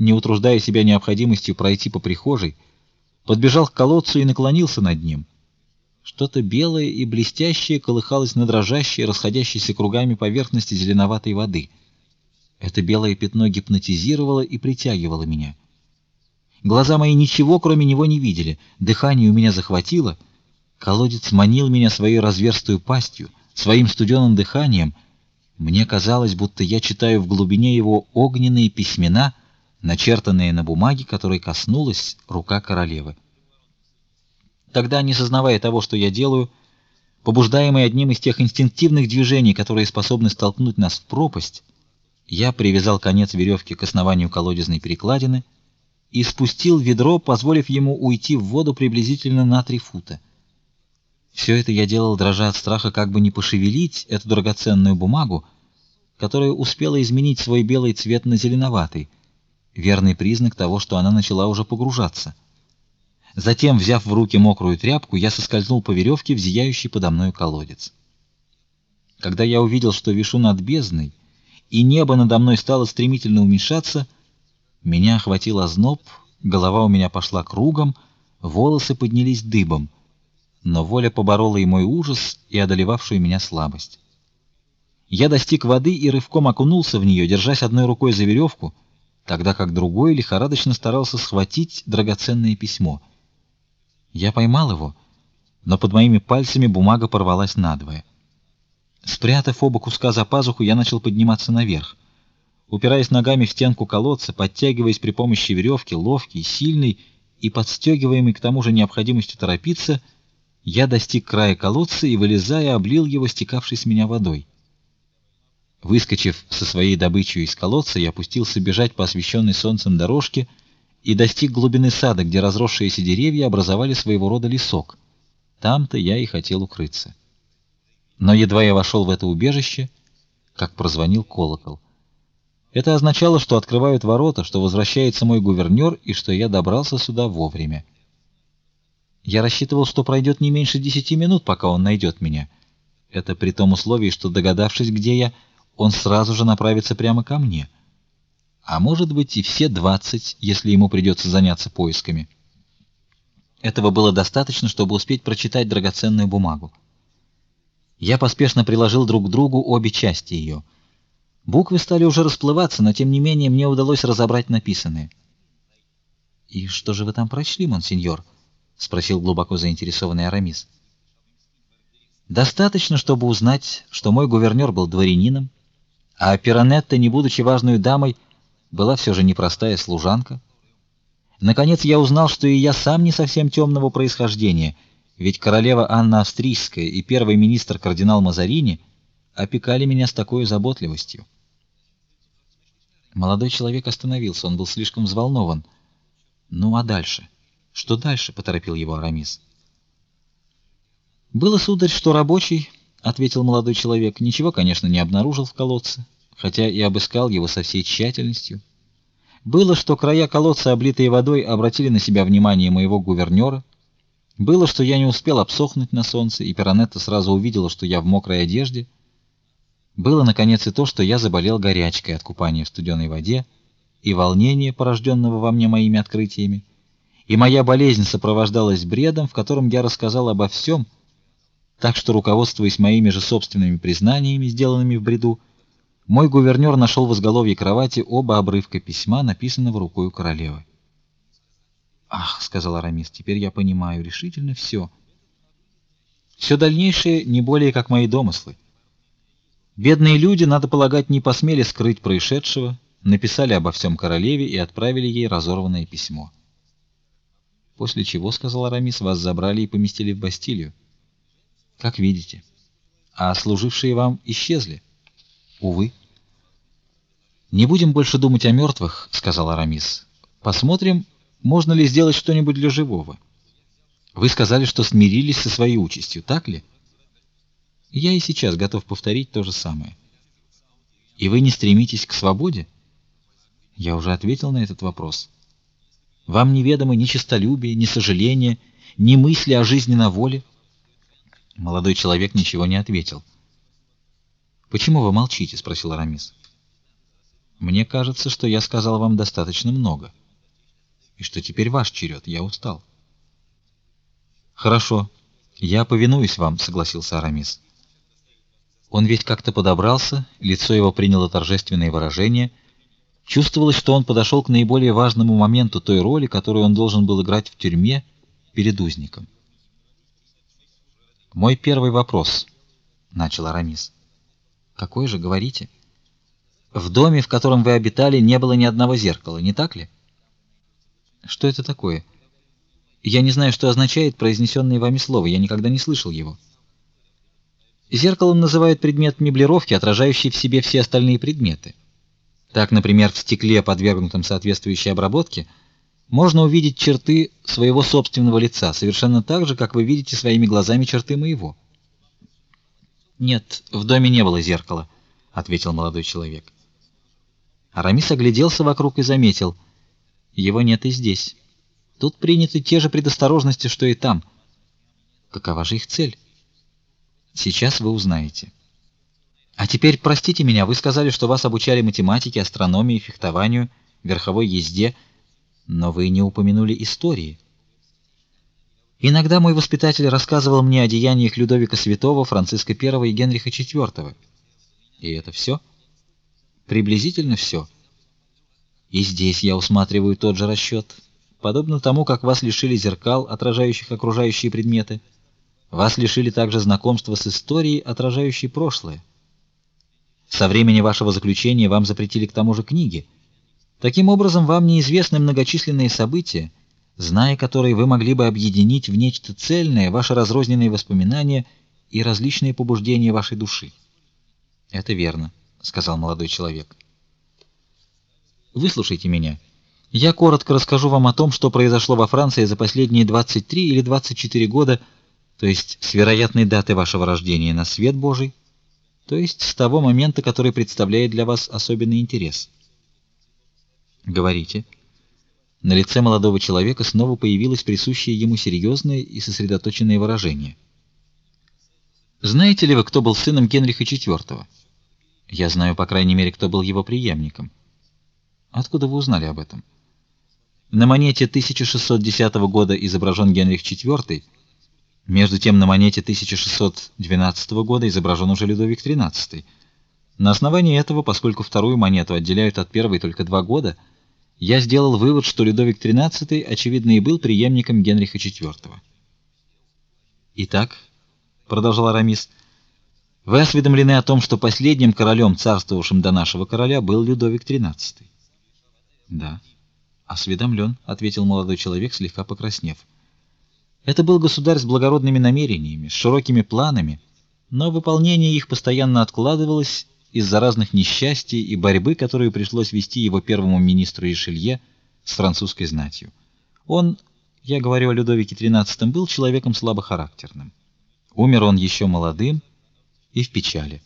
не утруждая себя необходимостью пройти по прихожей, подбежал к колодцу и наклонился над ним. Что-то белое и блестящее колыхалось на дрожащей, расходящейся кругами поверхности зеленоватой воды. Это белое пятно гипнотизировало и притягивало меня. Глаза мои ничего, кроме него, не видели. Дыхание у меня захватило. Колодец манил меня своей разверстую пастью, своим студеным дыханием. Мне казалось, будто я читаю в глубине его огненные письмена, начертанные на бумаге, которой коснулась рука королевы. Тогда, не сознавая того, что я делаю, побуждаемый одним из тех инстинктивных движений, которые способны столкнуть нас в пропасть, я привязал конец веревки к основанию колодезной перекладины — и спустил ведро, позволив ему уйти в воду приблизительно на три фута. Все это я делал, дрожа от страха, как бы не пошевелить эту драгоценную бумагу, которая успела изменить свой белый цвет на зеленоватый, верный признак того, что она начала уже погружаться. Затем, взяв в руки мокрую тряпку, я соскользнул по веревке в зияющий подо мной колодец. Когда я увидел, что вишу над бездной, и небо надо мной стало стремительно уменьшаться, меня охватил озноб, голова у меня пошла кругом, волосы поднялись дыбом, но воля поборола и мой ужас, и одолевавшую меня слабость. Я достиг воды и рывком окунулся в нее, держась одной рукой за веревку, тогда как другой лихорадочно старался схватить драгоценное письмо. Я поймал его, но под моими пальцами бумага порвалась надвое. Спрятав оба куска за пазуху, я начал подниматься наверх. Упираясь ногами в стенку колодца, подтягиваясь при помощи веревки, ловкий, сильный и подстегиваемый к тому же необходимостью торопиться, я достиг края колодца и, вылезая, облил его стекавшей с меня водой. Выскочив со своей добычей из колодца, я опустился бежать по освещенной солнцем дорожке и достиг глубины сада, где разросшиеся деревья образовали своего рода лесок. Там-то я и хотел укрыться. Но едва я вошел в это убежище, как прозвонил колокол. Это означало, что открывают ворота, что возвращается мой гувернер и что я добрался сюда вовремя. Я рассчитывал, что пройдет не меньше десяти минут, пока он найдет меня. Это при том условии, что догадавшись, где я, он сразу же направится прямо ко мне. А может быть и все двадцать, если ему придется заняться поисками. Этого было достаточно, чтобы успеть прочитать драгоценную бумагу. Я поспешно приложил друг к другу обе части ее — Буквы стали уже расплываться, но тем не менее мне удалось разобрать написанное. И что же вы там прочли, монсеньор? спросил глубоко заинтересованный Арамис. Достаточно, чтобы узнать, что мой гувернер был дворянином, а Пиранетта, не будучи важной дамой, была все же непростая служанка. Наконец я узнал, что и я сам не совсем темного происхождения, ведь королева Анна Австрийская и первый министр кардинал Мазарини опекали меня с такой заботливостью. Молодой человек остановился, он был слишком взволнован. Ну а дальше? Что дальше? поторопил его Арамис. Было, сударь, что рабочий, ответил молодой человек. Ничего, конечно, не обнаружил в колодце, хотя и обыскал его со всей тщательностью. Было, что края колодца, облитые водой, обратили на себя внимание моего гувернера. Было, что я не успел обсохнуть на солнце, и Перонетта сразу увидела, что я в мокрой одежде. Было наконец и то, что я заболел горячкой от купания в студеной воде и волнения, порожденного во мне моими открытиями. И моя болезнь сопровождалась бредом, в котором я рассказал обо всем, так что руководствуясь моими же собственными признаниями, сделанными в бреду, мой гувернер нашел в изголовье кровати оба обрывка письма, написанного рукой королевы. Ах, сказал Арамис, теперь я понимаю решительно все. Все дальнейшее не более как мои домыслы. Бедные люди, надо полагать, не посмели скрыть происшедшего, написали обо всем королеве и отправили ей разорванное письмо. После чего, сказал Арамис, вас забрали и поместили в Бастилию. Как видите. А служившие вам исчезли. Увы. Не будем больше думать о мертвых, сказал Арамис. Посмотрим, можно ли сделать что-нибудь для живого. Вы сказали, что смирились со своей участью, так ли? Я и сейчас готов повторить то же самое. И вы не стремитесь к свободе? Я уже ответил на этот вопрос. Вам неведомы ни честолюбие, ни сожаление, ни мысли о жизни на воле. Молодой человек ничего не ответил. Почему вы молчите, спросил Арамис. Мне кажется, что я сказал вам достаточно много. И что теперь ваш черед, я устал. Хорошо, я повинуюсь вам, согласился Арамис. Он ведь как-то подобрался, лицо его приняло торжественное выражение. Чувствовалось, что он подошел к наиболее важному моменту той роли, которую он должен был играть в тюрьме перед узником. Мой первый вопрос, начал Арамис. Какой же, говорите? В доме, в котором вы обитали, не было ни одного зеркала, не так ли? Что это такое? Я не знаю, что означает произнесенное вами слово, я никогда не слышал его. Зеркалом называют предмет меблировки, отражающий в себе все остальные предметы. Так, например, в стекле, подвергнутом соответствующей обработке, можно увидеть черты своего собственного лица, совершенно так же, как вы видите своими глазами черты моего. Нет, в доме не было зеркала, ответил молодой человек. Арамис огляделся вокруг и заметил: его нет и здесь. Тут приняты те же предосторожности, что и там. Какова же их цель? Сейчас вы узнаете. А теперь простите меня, вы сказали, что вас обучали математике, астрономии, фехтованию, верховой езде, но вы не упомянули истории. Иногда мой воспитатель рассказывал мне о деяниях Людовика Святого, Франциска I и Генриха IV. И это все? Приблизительно все. И здесь я усматриваю тот же расчет. Подобно тому, как вас лишили зеркал, отражающих окружающие предметы, вас лишили также знакомства с историей, отражающей прошлое. Со времени вашего заключения вам запретили к тому же книги. Таким образом, вам неизвестны многочисленные события, зная которые вы могли бы объединить в нечто цельное ваши разрозненные воспоминания и различные побуждения вашей души. Это верно, сказал молодой человек. Выслушайте меня. Я коротко расскажу вам о том, что произошло во Франции за последние 23 или 24 года то есть с вероятной даты вашего рождения на свет Божий, то есть с того момента, который представляет для вас особенный интерес. Говорите. На лице молодого человека снова появилось присущее ему серьезное и сосредоточенное выражение. Знаете ли вы, кто был сыном Генриха IV? Я знаю, по крайней мере, кто был его преемником. Откуда вы узнали об этом? На монете 1610 года изображен Генрих IV между тем на монете 1612 года изображен уже Людовик XIII. На основании этого, поскольку вторую монету отделяют от первой только два года, я сделал вывод, что Людовик XIII очевидно и был преемником Генриха IV. Итак, продолжал Арамис, вы осведомлены о том, что последним королем, царствовавшим до нашего короля, был Людовик XIII. Да, осведомлен, ответил молодой человек, слегка покраснев. Это был государь с благородными намерениями, с широкими планами, но выполнение их постоянно откладывалось из-за разных несчастий и борьбы, которую пришлось вести его первому министру Ришелье с французской знатью. Он, я говорю о Людовике XIII, был человеком слабохарактерным. Умер он еще молодым и в печали.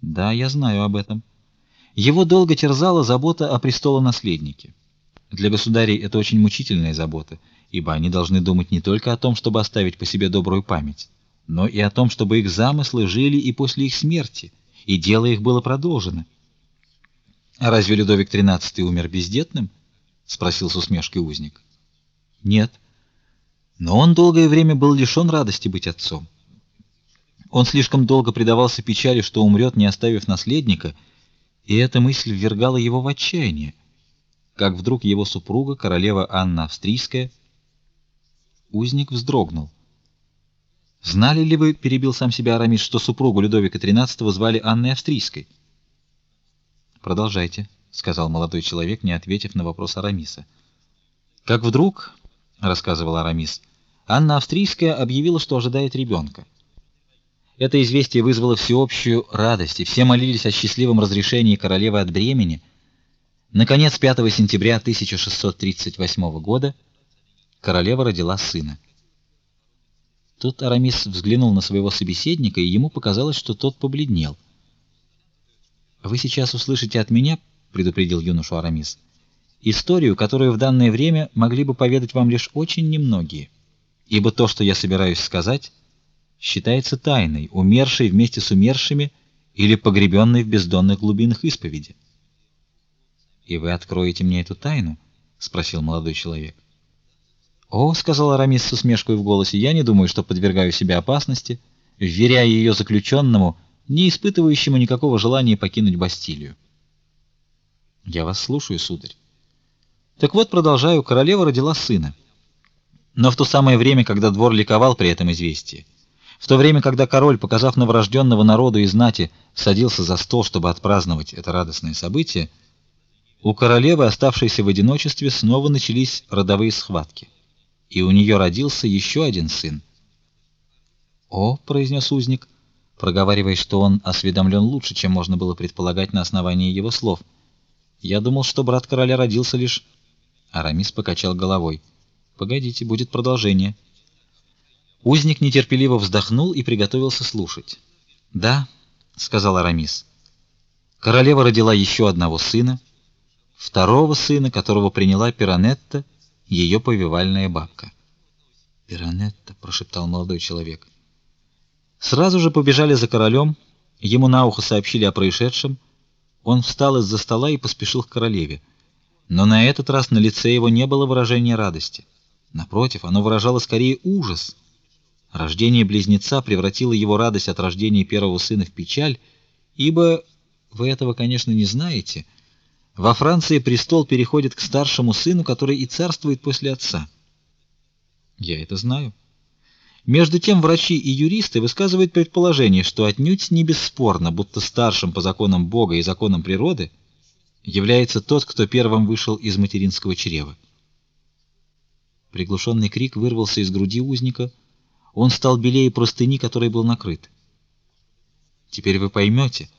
Да, я знаю об этом. Его долго терзала забота о престолонаследнике. Для государей это очень мучительная забота, ибо они должны думать не только о том, чтобы оставить по себе добрую память, но и о том, чтобы их замыслы жили и после их смерти, и дело их было продолжено. А разве Людовик XIII умер бездетным? спросил с усмешкой узник. Нет. Но он долгое время был лишен радости быть отцом. Он слишком долго предавался печали, что умрет, не оставив наследника, и эта мысль ввергала его в отчаяние. Как вдруг его супруга, королева Анна Австрийская, узник вздрогнул. Знали ли вы, перебил сам себя Арамис, что супругу Людовика XIII звали Анной Австрийской? Продолжайте, сказал молодой человек, не ответив на вопрос Арамиса. Как вдруг, рассказывал Арамис, Анна Австрийская объявила, что ожидает ребенка. Это известие вызвало всеобщую радость, и все молились о счастливом разрешении королевы от бремени. Наконец, 5 сентября 1638 года королева родила сына. Тут Арамис взглянул на своего собеседника, и ему показалось, что тот побледнел. Вы сейчас услышите от меня, предупредил юношу Арамис, историю, которую в данное время могли бы поведать вам лишь очень немногие, ибо то, что я собираюсь сказать, считается тайной, умершей вместе с умершими или погребенной в бездонных глубинах исповеди. И вы откроете мне эту тайну? спросил молодой человек. О, сказал Арамис с усмешкой в голосе, я не думаю, что подвергаю себя опасности, вверяя ее заключенному, не испытывающему никакого желания покинуть Бастилию. Я вас слушаю, сударь. Так вот, продолжаю, королева родила сына. Но в то самое время, когда двор ликовал при этом известии, в то время, когда король, показав новорожденного народу и знати, садился за стол, чтобы отпраздновать это радостное событие, у королевы, оставшейся в одиночестве, снова начались родовые схватки, и у нее родился еще один сын. "О", произнес узник, проговаривая, что он осведомлен лучше, чем можно было предполагать на основании его слов. "Я думал, что брат короля родился лишь Арамис покачал головой. Погодите, будет продолжение. Узник нетерпеливо вздохнул и приготовился слушать. "Да", сказал Арамис. Королева родила еще одного сына, второго сына, которого приняла Пиранетта, ее повивальная бабка. "Пиранетта", прошептал молодой человек. Сразу же побежали за королем, ему на ухо сообщили о происшедшем. Он встал из-за стола и поспешил к королеве. Но на этот раз на лице его не было выражения радости. Напротив, оно выражало скорее ужас. Рождение близнеца превратило его радость от рождения первого сына в печаль, ибо вы этого, конечно, не знаете. Во Франции престол переходит к старшему сыну, который и царствует после отца. Я это знаю. Между тем врачи и юристы высказывают предположение, что отнюдь не бесспорно, будто старшим по законам Бога и законам природы является тот, кто первым вышел из материнского чрева. Приглушенный крик вырвался из груди узника. Он стал белее простыни, которой был накрыт. Теперь вы поймете,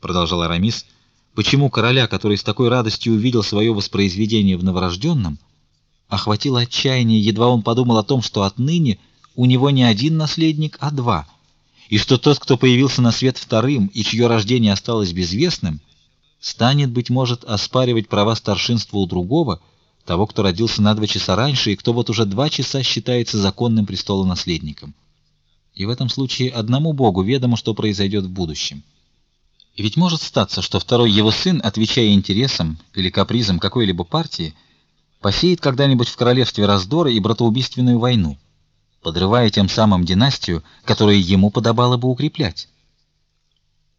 продолжал Арамис, почему короля, который с такой радостью увидел свое воспроизведение в новорожденном, охватило отчаяние, едва он подумал о том, что отныне у него не один наследник, а два, и что тот, кто появился на свет вторым и чье рождение осталось безвестным, станет быть может оспаривать права старшинства у другого того, кто родился на два часа раньше и кто вот уже два часа считается законным престолонаследником. И в этом случае одному Богу ведомо, что произойдет в будущем. Ведь может статься, что второй его сын, отвечая интересам или капризам какой-либо партии, посеет когда-нибудь в королевстве раздоры и братоубийственную войну, подрывая тем самым династию, которую ему подобало бы укреплять.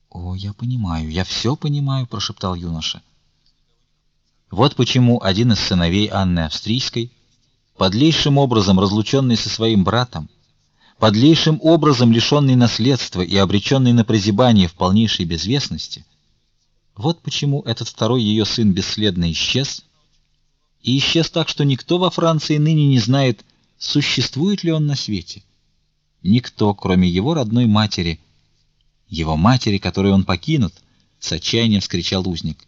О, я понимаю, я все понимаю, прошептал юноша. Вот почему один из сыновей Анны Австрийской, подлейшим образом разлученный со своим братом, подлейшим образом лишенный наследства и обреченный на прозябание в полнейшей безвестности, вот почему этот второй ее сын бесследно исчез, и исчез так, что никто во Франции ныне не знает, существует ли он на свете. Никто, кроме его родной матери, его матери, которой он покинут, с отчаянием вскричал узник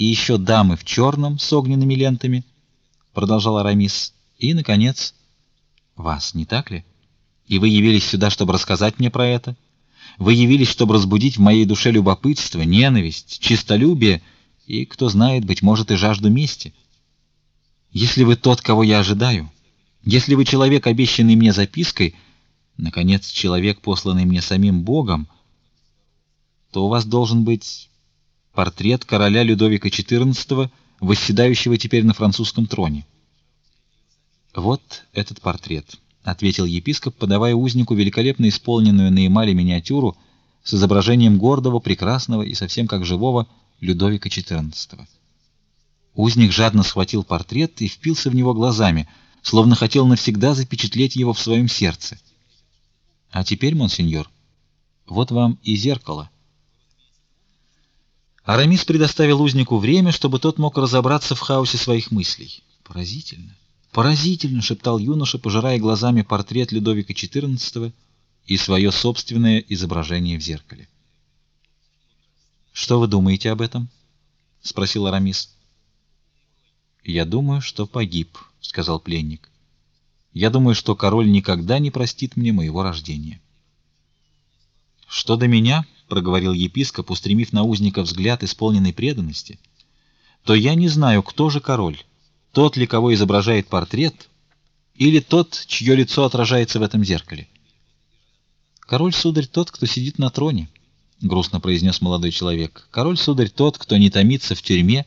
и еще дамы в черном с огненными лентами, продолжал Арамис. И наконец, вас, не так ли? И вы явились сюда, чтобы рассказать мне про это? Вы явились, чтобы разбудить в моей душе любопытство, ненависть, чистолюбие и, кто знает, быть может, и жажду мести. Если вы тот, кого я ожидаю, если вы человек, обещанный мне запиской, наконец, человек, посланный мне самим Богом, то у вас должен быть портрет короля Людовика XIV, восседающего теперь на французском троне. Вот этот портрет, ответил епископ, подавая узнику великолепно исполненную на эмали миниатюру с изображением гордого, прекрасного и совсем как живого Людовика XIV. Узник жадно схватил портрет и впился в него глазами, словно хотел навсегда запечатлеть его в своем сердце. А теперь, монсеньор, вот вам и зеркало. Арамис предоставил узнику время, чтобы тот мог разобраться в хаосе своих мыслей. Поразительно. Поразительно, шептал юноша, пожирая глазами портрет Людовика XIV и свое собственное изображение в зеркале. Что вы думаете об этом? спросил Арамис. Я думаю, что погиб, сказал пленник. Я думаю, что король никогда не простит мне моего рождения. Что до меня, проговорил епископ, устремив на узника взгляд исполненный преданности, то я не знаю, кто же король тот ли, кого изображает портрет, или тот, чье лицо отражается в этом зеркале. Король сударь тот, кто сидит на троне, грустно произнес молодой человек. Король сударь тот, кто не томится в тюрьме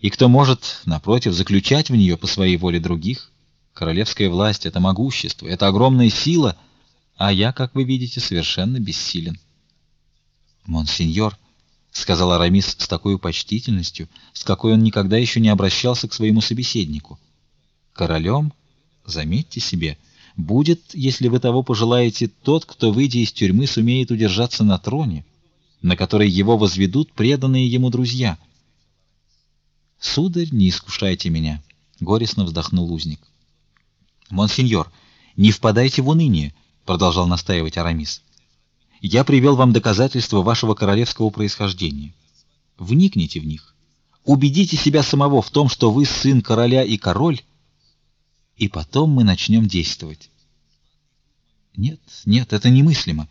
и кто может напротив заключать в нее по своей воле других. Королевская власть это могущество, это огромная сила, а я, как вы видите, совершенно бессилен. Монсеньор, сказал Арамис с такой почтительностью, с какой он никогда еще не обращался к своему собеседнику. Королем, заметьте себе, будет, если вы того пожелаете, тот, кто выйдя из тюрьмы сумеет удержаться на троне, на который его возведут преданные ему друзья. Сударь, не искушайте меня, горестно вздохнул узник. Монсеньор, не впадайте в уныние, продолжал настаивать Арамис. Я привел вам доказательства вашего королевского происхождения. Вникните в них. Убедите себя самого в том, что вы сын короля и король, и потом мы начнем действовать. Нет, нет, это немыслимо.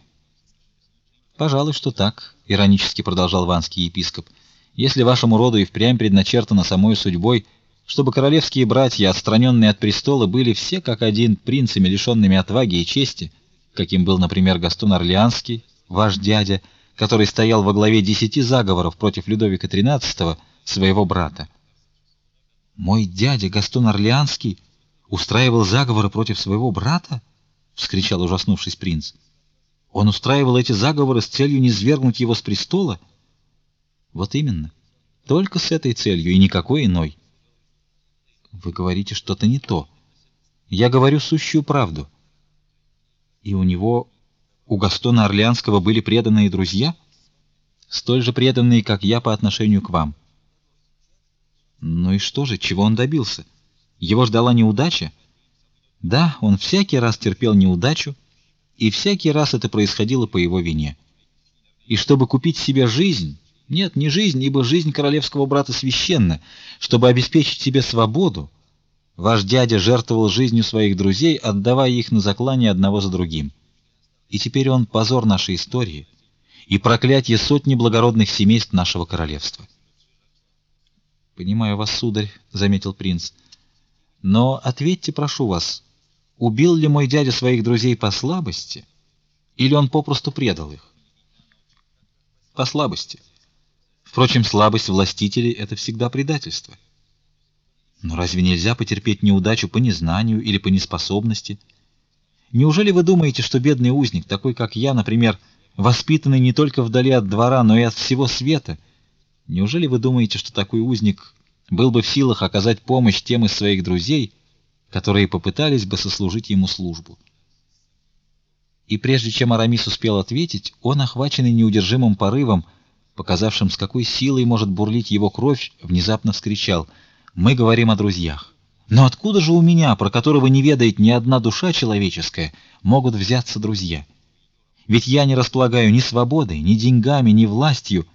Пожалуй, что так, иронически продолжал ванский епископ. Если вашему роду и впрямь предначертано самой судьбой, чтобы королевские братья, отстраненные от престола, были все как один принцами, лишенными отваги и чести, каким был, например, Гастон Орлеанский, ваш дядя, который стоял во главе десяти заговоров против Людовика XIII, своего брата. Мой дядя Гастон Орлеанский устраивал заговоры против своего брата? вскричал ужаснувшись принц. Он устраивал эти заговоры с целью низвергнуть его с престола? Вот именно. Только с этой целью и никакой иной. Вы говорите что-то не то. Я говорю сущую правду и у него, у Гастона Орлеанского были преданные друзья, столь же преданные, как я по отношению к вам. Ну и что же, чего он добился? Его ждала неудача? Да, он всякий раз терпел неудачу, и всякий раз это происходило по его вине. И чтобы купить себе жизнь, нет, не жизнь, ибо жизнь королевского брата священна, чтобы обеспечить себе свободу, Ваш дядя жертвовал жизнью своих друзей, отдавая их на заклание одного за другим. И теперь он позор нашей истории и проклятие сотни благородных семейств нашего королевства. Понимаю вас, сударь, заметил принц. Но ответьте, прошу вас, убил ли мой дядя своих друзей по слабости, или он попросту предал их? По слабости. Впрочем, слабость властителей это всегда предательство. Но разве нельзя потерпеть неудачу по незнанию или по неспособности? Неужели вы думаете, что бедный узник, такой как я, например, воспитанный не только вдали от двора, но и от всего света, неужели вы думаете, что такой узник был бы в силах оказать помощь тем из своих друзей, которые попытались бы сослужить ему службу? И прежде чем Арамис успел ответить, он, охваченный неудержимым порывом, показавшим, с какой силой может бурлить его кровь, внезапно вскричал — мы говорим о друзьях. Но откуда же у меня, про которого не ведает ни одна душа человеческая, могут взяться друзья? Ведь я не располагаю ни свободой, ни деньгами, ни властью,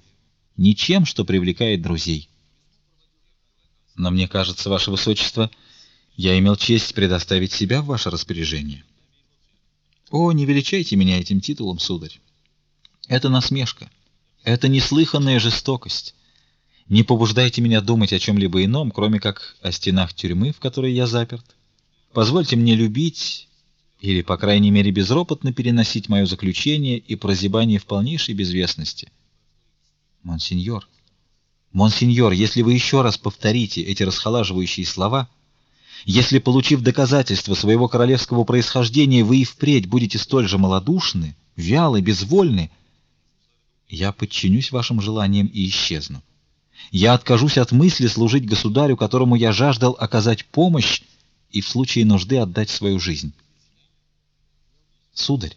ничем, что привлекает друзей. Но мне кажется, ваше высочество, я имел честь предоставить себя в ваше распоряжение. О, не величайте меня этим титулом, сударь. Это насмешка. Это неслыханная жестокость. Не побуждайте меня думать о чем либо ином, кроме как о стенах тюрьмы, в которой я заперт. Позвольте мне любить или, по крайней мере, безропотно переносить мое заключение и прозябание в полнейшей безвестности. Монсеньор, монсеньор, если вы еще раз повторите эти расхолаживающие слова, если, получив доказательства своего королевского происхождения, вы и впредь будете столь же малодушны, вялы, безвольны, я подчинюсь вашим желаниям и исчезну. Я откажусь от мысли служить государю, которому я жаждал оказать помощь и в случае нужды отдать свою жизнь. Сударь,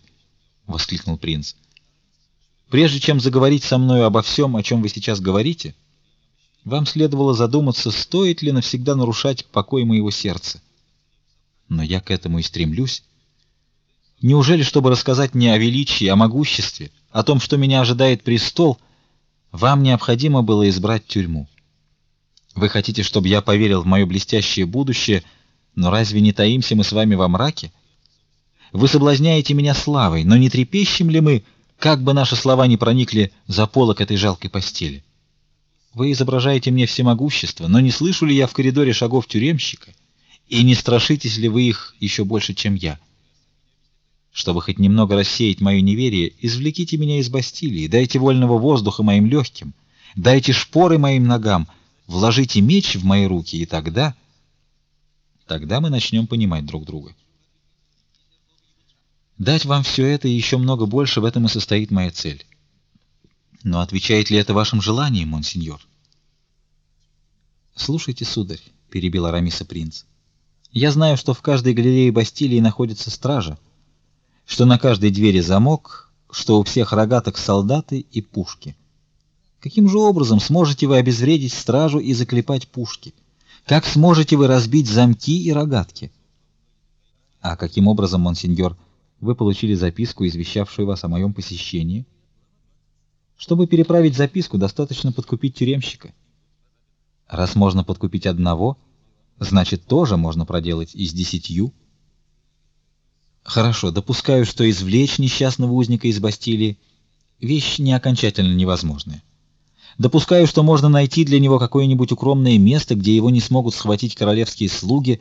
воскликнул принц. Прежде чем заговорить со мною обо всем, о чем вы сейчас говорите, вам следовало задуматься, стоит ли навсегда нарушать покой моего сердца. Но я к этому и стремлюсь. Неужели, чтобы рассказать мне о величии, о могуществе, о том, что меня ожидает престол, вам необходимо было избрать тюрьму? Вы хотите, чтобы я поверил в мое блестящее будущее, но разве не таимся мы с вами во мраке? Вы соблазняете меня славой, но не трепещем ли мы, как бы наши слова не проникли за полог этой жалкой постели? Вы изображаете мне всемогущество, но не слышу ли я в коридоре шагов тюремщика, и не страшитесь ли вы их еще больше, чем я? Чтобы хоть немного рассеять мое неверие, извлеките меня из Бастилии, дайте вольного воздуха моим легким, дайте шпоры моим ногам, вложите меч в мои руки, и тогда... Тогда мы начнем понимать друг друга. Дать вам все это и еще много больше, в этом и состоит моя цель. Но отвечает ли это вашим желаниям, монсеньор? Слушайте, сударь, перебил Арамиса принц. Я знаю, что в каждой галерее Бастилии находится стража, что на каждой двери замок, что у всех рогаток солдаты и пушки. Каким же образом сможете вы обезвредить стражу и заклепать пушки? Как сможете вы разбить замки и рогатки? А каким образом, монсеньор, вы получили записку, извещавшую вас о моем посещении? Чтобы переправить записку, достаточно подкупить тюремщика. Раз можно подкупить одного, значит, тоже можно проделать и с десятью. Хорошо, допускаю, что извлечь несчастного узника из Бастилии вещь не окончательно невозможная. Допускаю, что можно найти для него какое-нибудь укромное место, где его не смогут схватить королевские слуги.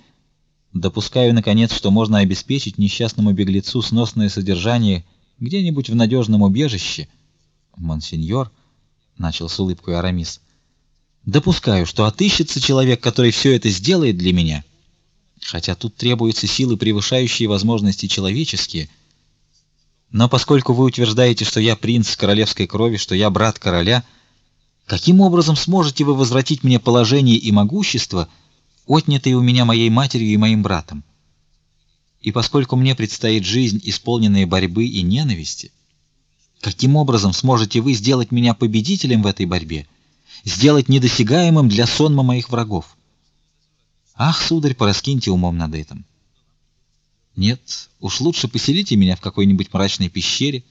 Допускаю наконец, что можно обеспечить несчастному беглецу сносное содержание где-нибудь в надежном убежище монсеньор, начал с улыбкой Арамис. Допускаю, что отыщется человек, который все это сделает для меня. Хотя тут требуются силы, превышающие возможности человеческие. Но поскольку вы утверждаете, что я принц королевской крови, что я брат короля, каким образом сможете вы возвратить мне положение и могущество, отнятые у меня моей матерью и моим братом? И поскольку мне предстоит жизнь, исполненная борьбы и ненависти, Каким образом сможете вы сделать меня победителем в этой борьбе, сделать недосягаемым для сонма моих врагов? Ах, сударь, пораскиньте умом над этим. Нет, уж лучше поселите меня в какой-нибудь мрачной пещере,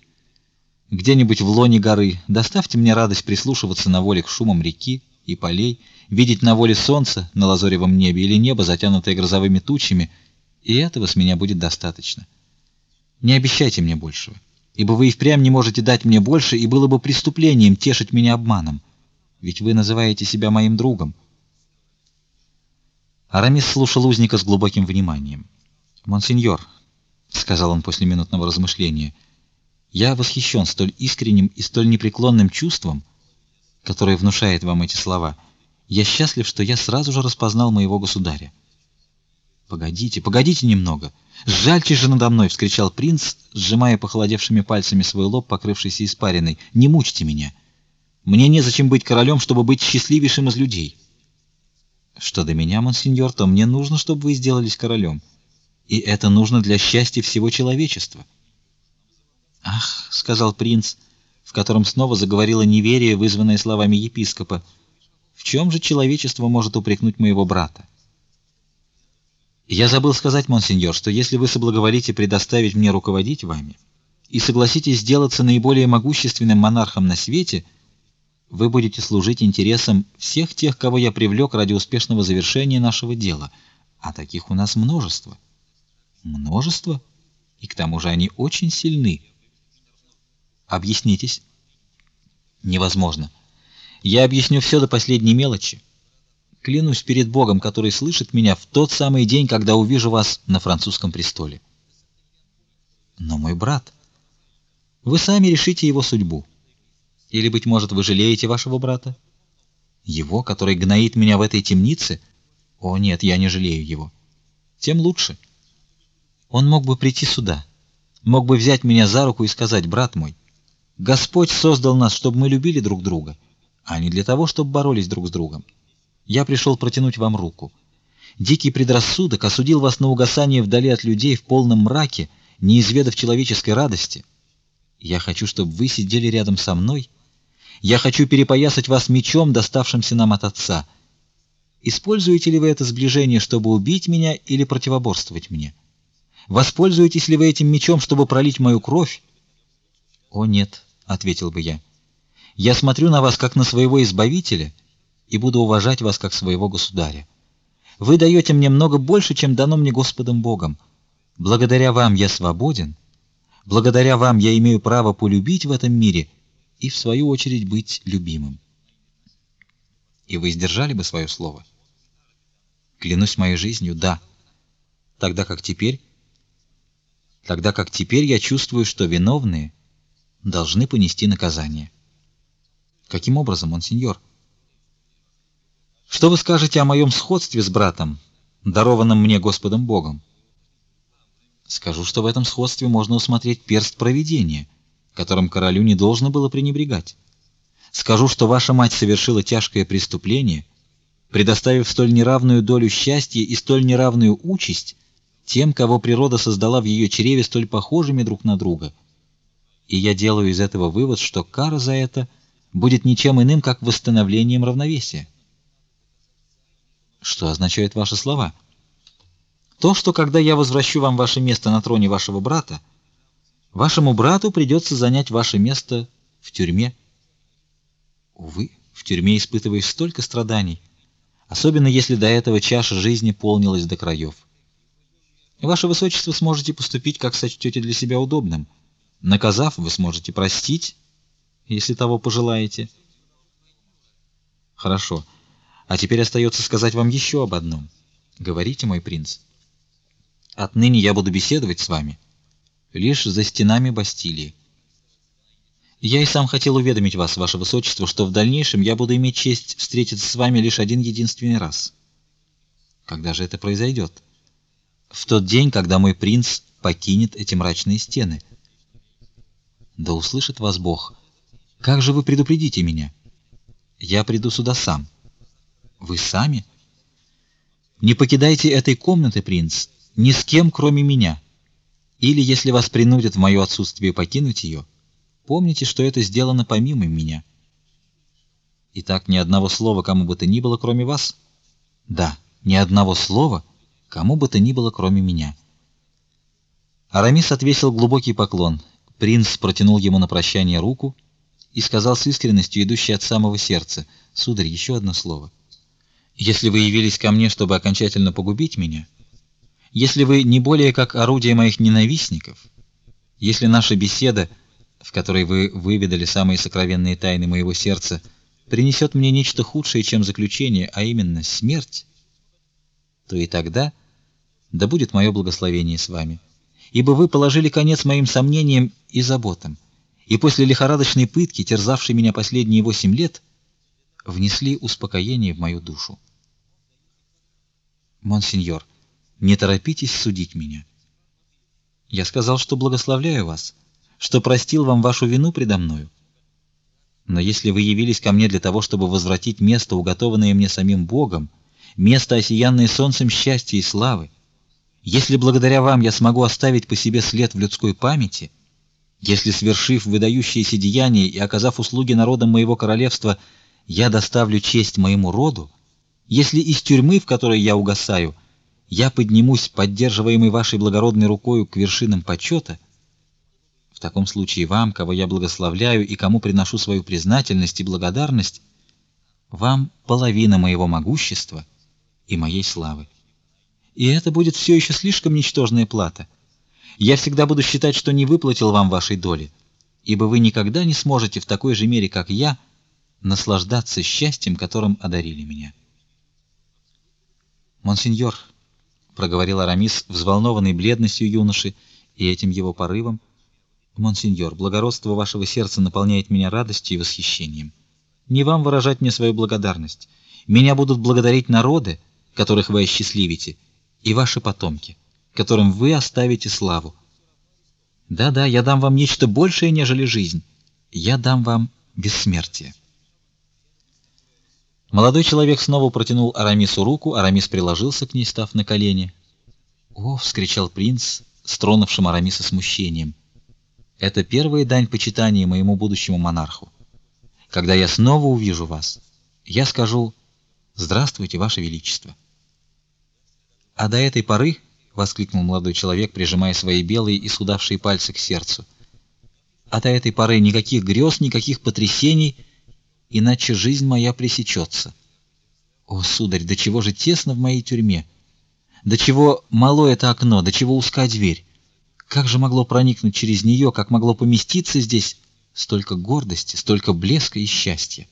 где-нибудь в лоне горы. Доставьте мне радость прислушиваться на воле к шумам реки и полей, видеть на воле солнца на лазоревом небе или небо, затянутое грозовыми тучами, и этого с меня будет достаточно. Не обещайте мне большего ибо вы и впрямь не можете дать мне больше, и было бы преступлением тешить меня обманом, ведь вы называете себя моим другом. Арамис слушал узника с глубоким вниманием. "Монсеньор", сказал он после минутного размышления, "я восхищен столь искренним и столь непреклонным чувством, которое внушает вам эти слова. Я счастлив, что я сразу же распознал моего государя. Погодите, погодите немного. Сжальтесь же надо мной, вскричал принц, сжимая похолодевшими пальцами свой лоб, покрывшийся испариной. Не мучьте меня. Мне не зачем быть королем, чтобы быть счастливейшим из людей. Что до меня, монсеньор, то мне нужно, чтобы вы сделались королем. И это нужно для счастья всего человечества. Ах, сказал принц, в котором снова заговорило неверие, вызванное словами епископа. В чем же человечество может упрекнуть моего брата? Я забыл сказать, монсеньор, что если вы соблаговолите предоставить мне руководить вами и согласитесь сделаться наиболее могущественным монархом на свете, вы будете служить интересам всех тех, кого я привлек ради успешного завершения нашего дела, а таких у нас множество. Множество? И к тому же они очень сильны. Объяснитесь. Невозможно. Я объясню все до последней мелочи. Клянусь перед Богом, который слышит меня в тот самый день, когда увижу вас на французском престоле. Но мой брат, вы сами решите его судьбу. Или быть может, вы жалеете вашего брата? Его, который гноит меня в этой темнице? О нет, я не жалею его. Тем лучше. Он мог бы прийти сюда, мог бы взять меня за руку и сказать: "Брат мой, Господь создал нас, чтобы мы любили друг друга, а не для того, чтобы боролись друг с другом. Я пришел протянуть вам руку. Дикий предрассудок осудил вас на угасание вдали от людей в полном мраке, не изведав человеческой радости. Я хочу, чтобы вы сидели рядом со мной. Я хочу перепоясать вас мечом, доставшимся нам от отца. Используете ли вы это сближение, чтобы убить меня или противоборствовать мне? Воспользуетесь ли вы этим мечом, чтобы пролить мою кровь? О нет, ответил бы я. Я смотрю на вас как на своего избавителя и буду уважать вас как своего государя. Вы даете мне много больше, чем дано мне Господом Богом. Благодаря вам я свободен. Благодаря вам я имею право полюбить в этом мире и в свою очередь быть любимым. И вы сдержали бы свое слово? Клянусь моей жизнью, да. Тогда как теперь тогда как теперь я чувствую, что виновные должны понести наказание. Каким образом, он сеньор? Что вы скажете о моем сходстве с братом, дарованным мне Господом Богом? Скажу, что в этом сходстве можно усмотреть перст провидения, которым королю не должно было пренебрегать. Скажу, что ваша мать совершила тяжкое преступление, предоставив столь неравную долю счастья и столь неравную участь тем, кого природа создала в ее чреве столь похожими друг на друга. И я делаю из этого вывод, что кара за это будет ничем иным, как восстановлением равновесия. Что означают ваши слова? То, что когда я возвращу вам ваше место на троне вашего брата, вашему брату придется занять ваше место в тюрьме. Увы, в тюрьме испытываешь столько страданий, особенно если до этого чаша жизни полнилась до краев. Ваше высочество сможете поступить, как сочтете для себя удобным. Наказав, вы сможете простить, если того пожелаете. Хорошо. А теперь остается сказать вам еще об одном. Говорите, мой принц. Отныне я буду беседовать с вами лишь за стенами Бастилии. Я и сам хотел уведомить вас, ваше высочество, что в дальнейшем я буду иметь честь встретиться с вами лишь один единственный раз. Когда же это произойдет? в тот день, когда мой принц покинет эти мрачные стены. Да услышит вас Бог. Как же вы предупредите меня? Я приду сюда сам. Вы сами? Не покидайте этой комнаты, принц, ни с кем, кроме меня. Или если вас принудят в мое отсутствие покинуть ее, помните, что это сделано помимо меня. Итак, ни одного слова кому бы то ни было, кроме вас? Да, ни одного слова кому бы то ни было, кроме меня. Арамис отвесил глубокий поклон. Принц протянул ему на прощание руку и сказал с искренностью, идущей от самого сердца: "Сударь, еще одно слово. Если вы явились ко мне, чтобы окончательно погубить меня, если вы не более как орудие моих ненавистников, если наша беседа, в которой вы выведали самые сокровенные тайны моего сердца, принесет мне нечто худшее, чем заключение, а именно смерть, то и тогда да будет мое благословение с вами, ибо вы положили конец моим сомнениям и заботам, и после лихорадочной пытки, терзавшей меня последние восемь лет, внесли успокоение в мою душу. Монсеньор, не торопитесь судить меня. Я сказал, что благословляю вас, что простил вам вашу вину предо мною. Но если вы явились ко мне для того, чтобы возвратить место, уготованное мне самим Богом, место, осиянное солнцем счастья и славы. Если благодаря вам я смогу оставить по себе след в людской памяти, если свершив выдающиеся деяния и оказав услуги народам моего королевства, я доставлю честь моему роду, если из тюрьмы, в которой я угасаю, я поднимусь, поддерживаемый вашей благородной рукой, к вершинам почета, в таком случае вам, кого я благословляю и кому приношу свою признательность и благодарность, вам половина моего могущества и моей славы. И это будет все еще слишком ничтожная плата. Я всегда буду считать, что не выплатил вам вашей доли, ибо вы никогда не сможете в такой же мере, как я, наслаждаться счастьем, которым одарили меня. Монсеньор, проговорил Арамис, взволнованный бледностью юноши и этим его порывом, монсеньор, благородство вашего сердца наполняет меня радостью и восхищением. Не вам выражать мне свою благодарность. Меня будут благодарить народы, которых вы осчастливите, и ваши потомки, которым вы оставите славу. Да-да, я дам вам нечто большее, нежели жизнь. Я дам вам бессмертие. Молодой человек снова протянул Арамису руку, Арамис приложился к ней, став на колени. "О!" вскричал принц, стронувшим Арамиса смущением. "Это первая дань почитания моему будущему монарху. Когда я снова увижу вас, я скажу: "Здравствуйте, ваше величество". А до этой поры, воскликнул молодой человек, прижимая свои белые и судавшие пальцы к сердцу. А до этой поры никаких грез, никаких потрясений, иначе жизнь моя пресечется. О, сударь, до чего же тесно в моей тюрьме! До чего мало это окно, до чего узка дверь! Как же могло проникнуть через нее, как могло поместиться здесь столько гордости, столько блеска и счастья?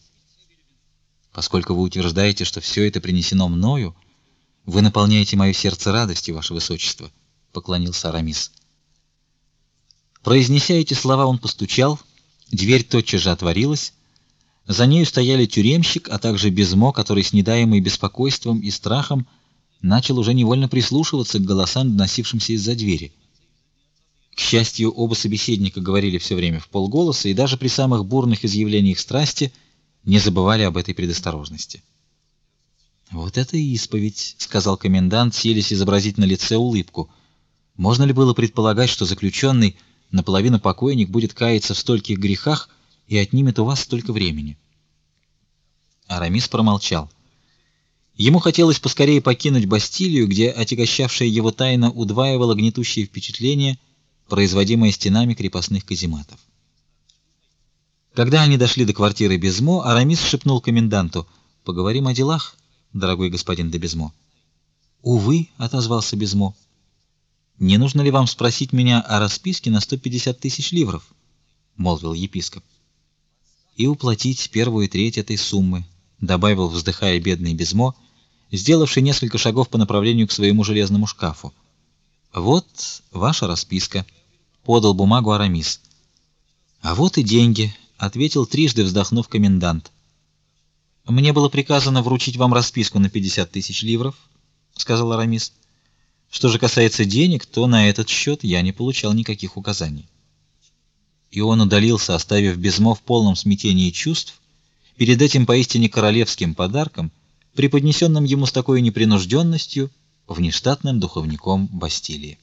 Поскольку вы утверждаете, что все это принесено мною, вы наполняете мое сердце радостью, ваше высочество, поклонился Арамис. Произнеся эти слова, он постучал, дверь тотчас же отворилась. За нею стояли тюремщик, а также Безмо, который с недаемой беспокойством и страхом начал уже невольно прислушиваться к голосам, доносившимся из-за двери. К счастью, оба собеседника говорили все время в полголоса и даже при самых бурных изъявлениях страсти не забывали об этой предосторожности. Вот это и исповедь, сказал комендант, силясь изобразить на лице улыбку. Можно ли было предполагать, что заключенный, наполовину покойник, будет каяться в стольких грехах, и отнимет у вас столько времени. Арамис промолчал. Ему хотелось поскорее покинуть Бастилию, где отягощавшая его тайна удваивала гнетущее впечатление, производимое стенами крепостных казематов. Когда они дошли до квартиры Безмо, Арамис шепнул коменданту: "Поговорим о делах, дорогой господин де Безмо". "Увы", отозвался Безмо. "Не нужно ли вам спросить меня о расписке на 150 тысяч ливров?" молвил епископ и уплатить первую треть этой суммы, добавил, вздыхая бедный Безмо, сделавший несколько шагов по направлению к своему железному шкафу. Вот ваша расписка, подал бумагу Арамис. А вот и деньги, ответил трижды вздохнув комендант. Мне было приказано вручить вам расписку на 50 тысяч ливров, сказал Арамис. Что же касается денег, то на этот счет я не получал никаких указаний и он удалился, оставив Безмо в полном смятении чувств перед этим поистине королевским подарком, преподнесенным ему с такой непринужденностью внештатным духовником Бастилии.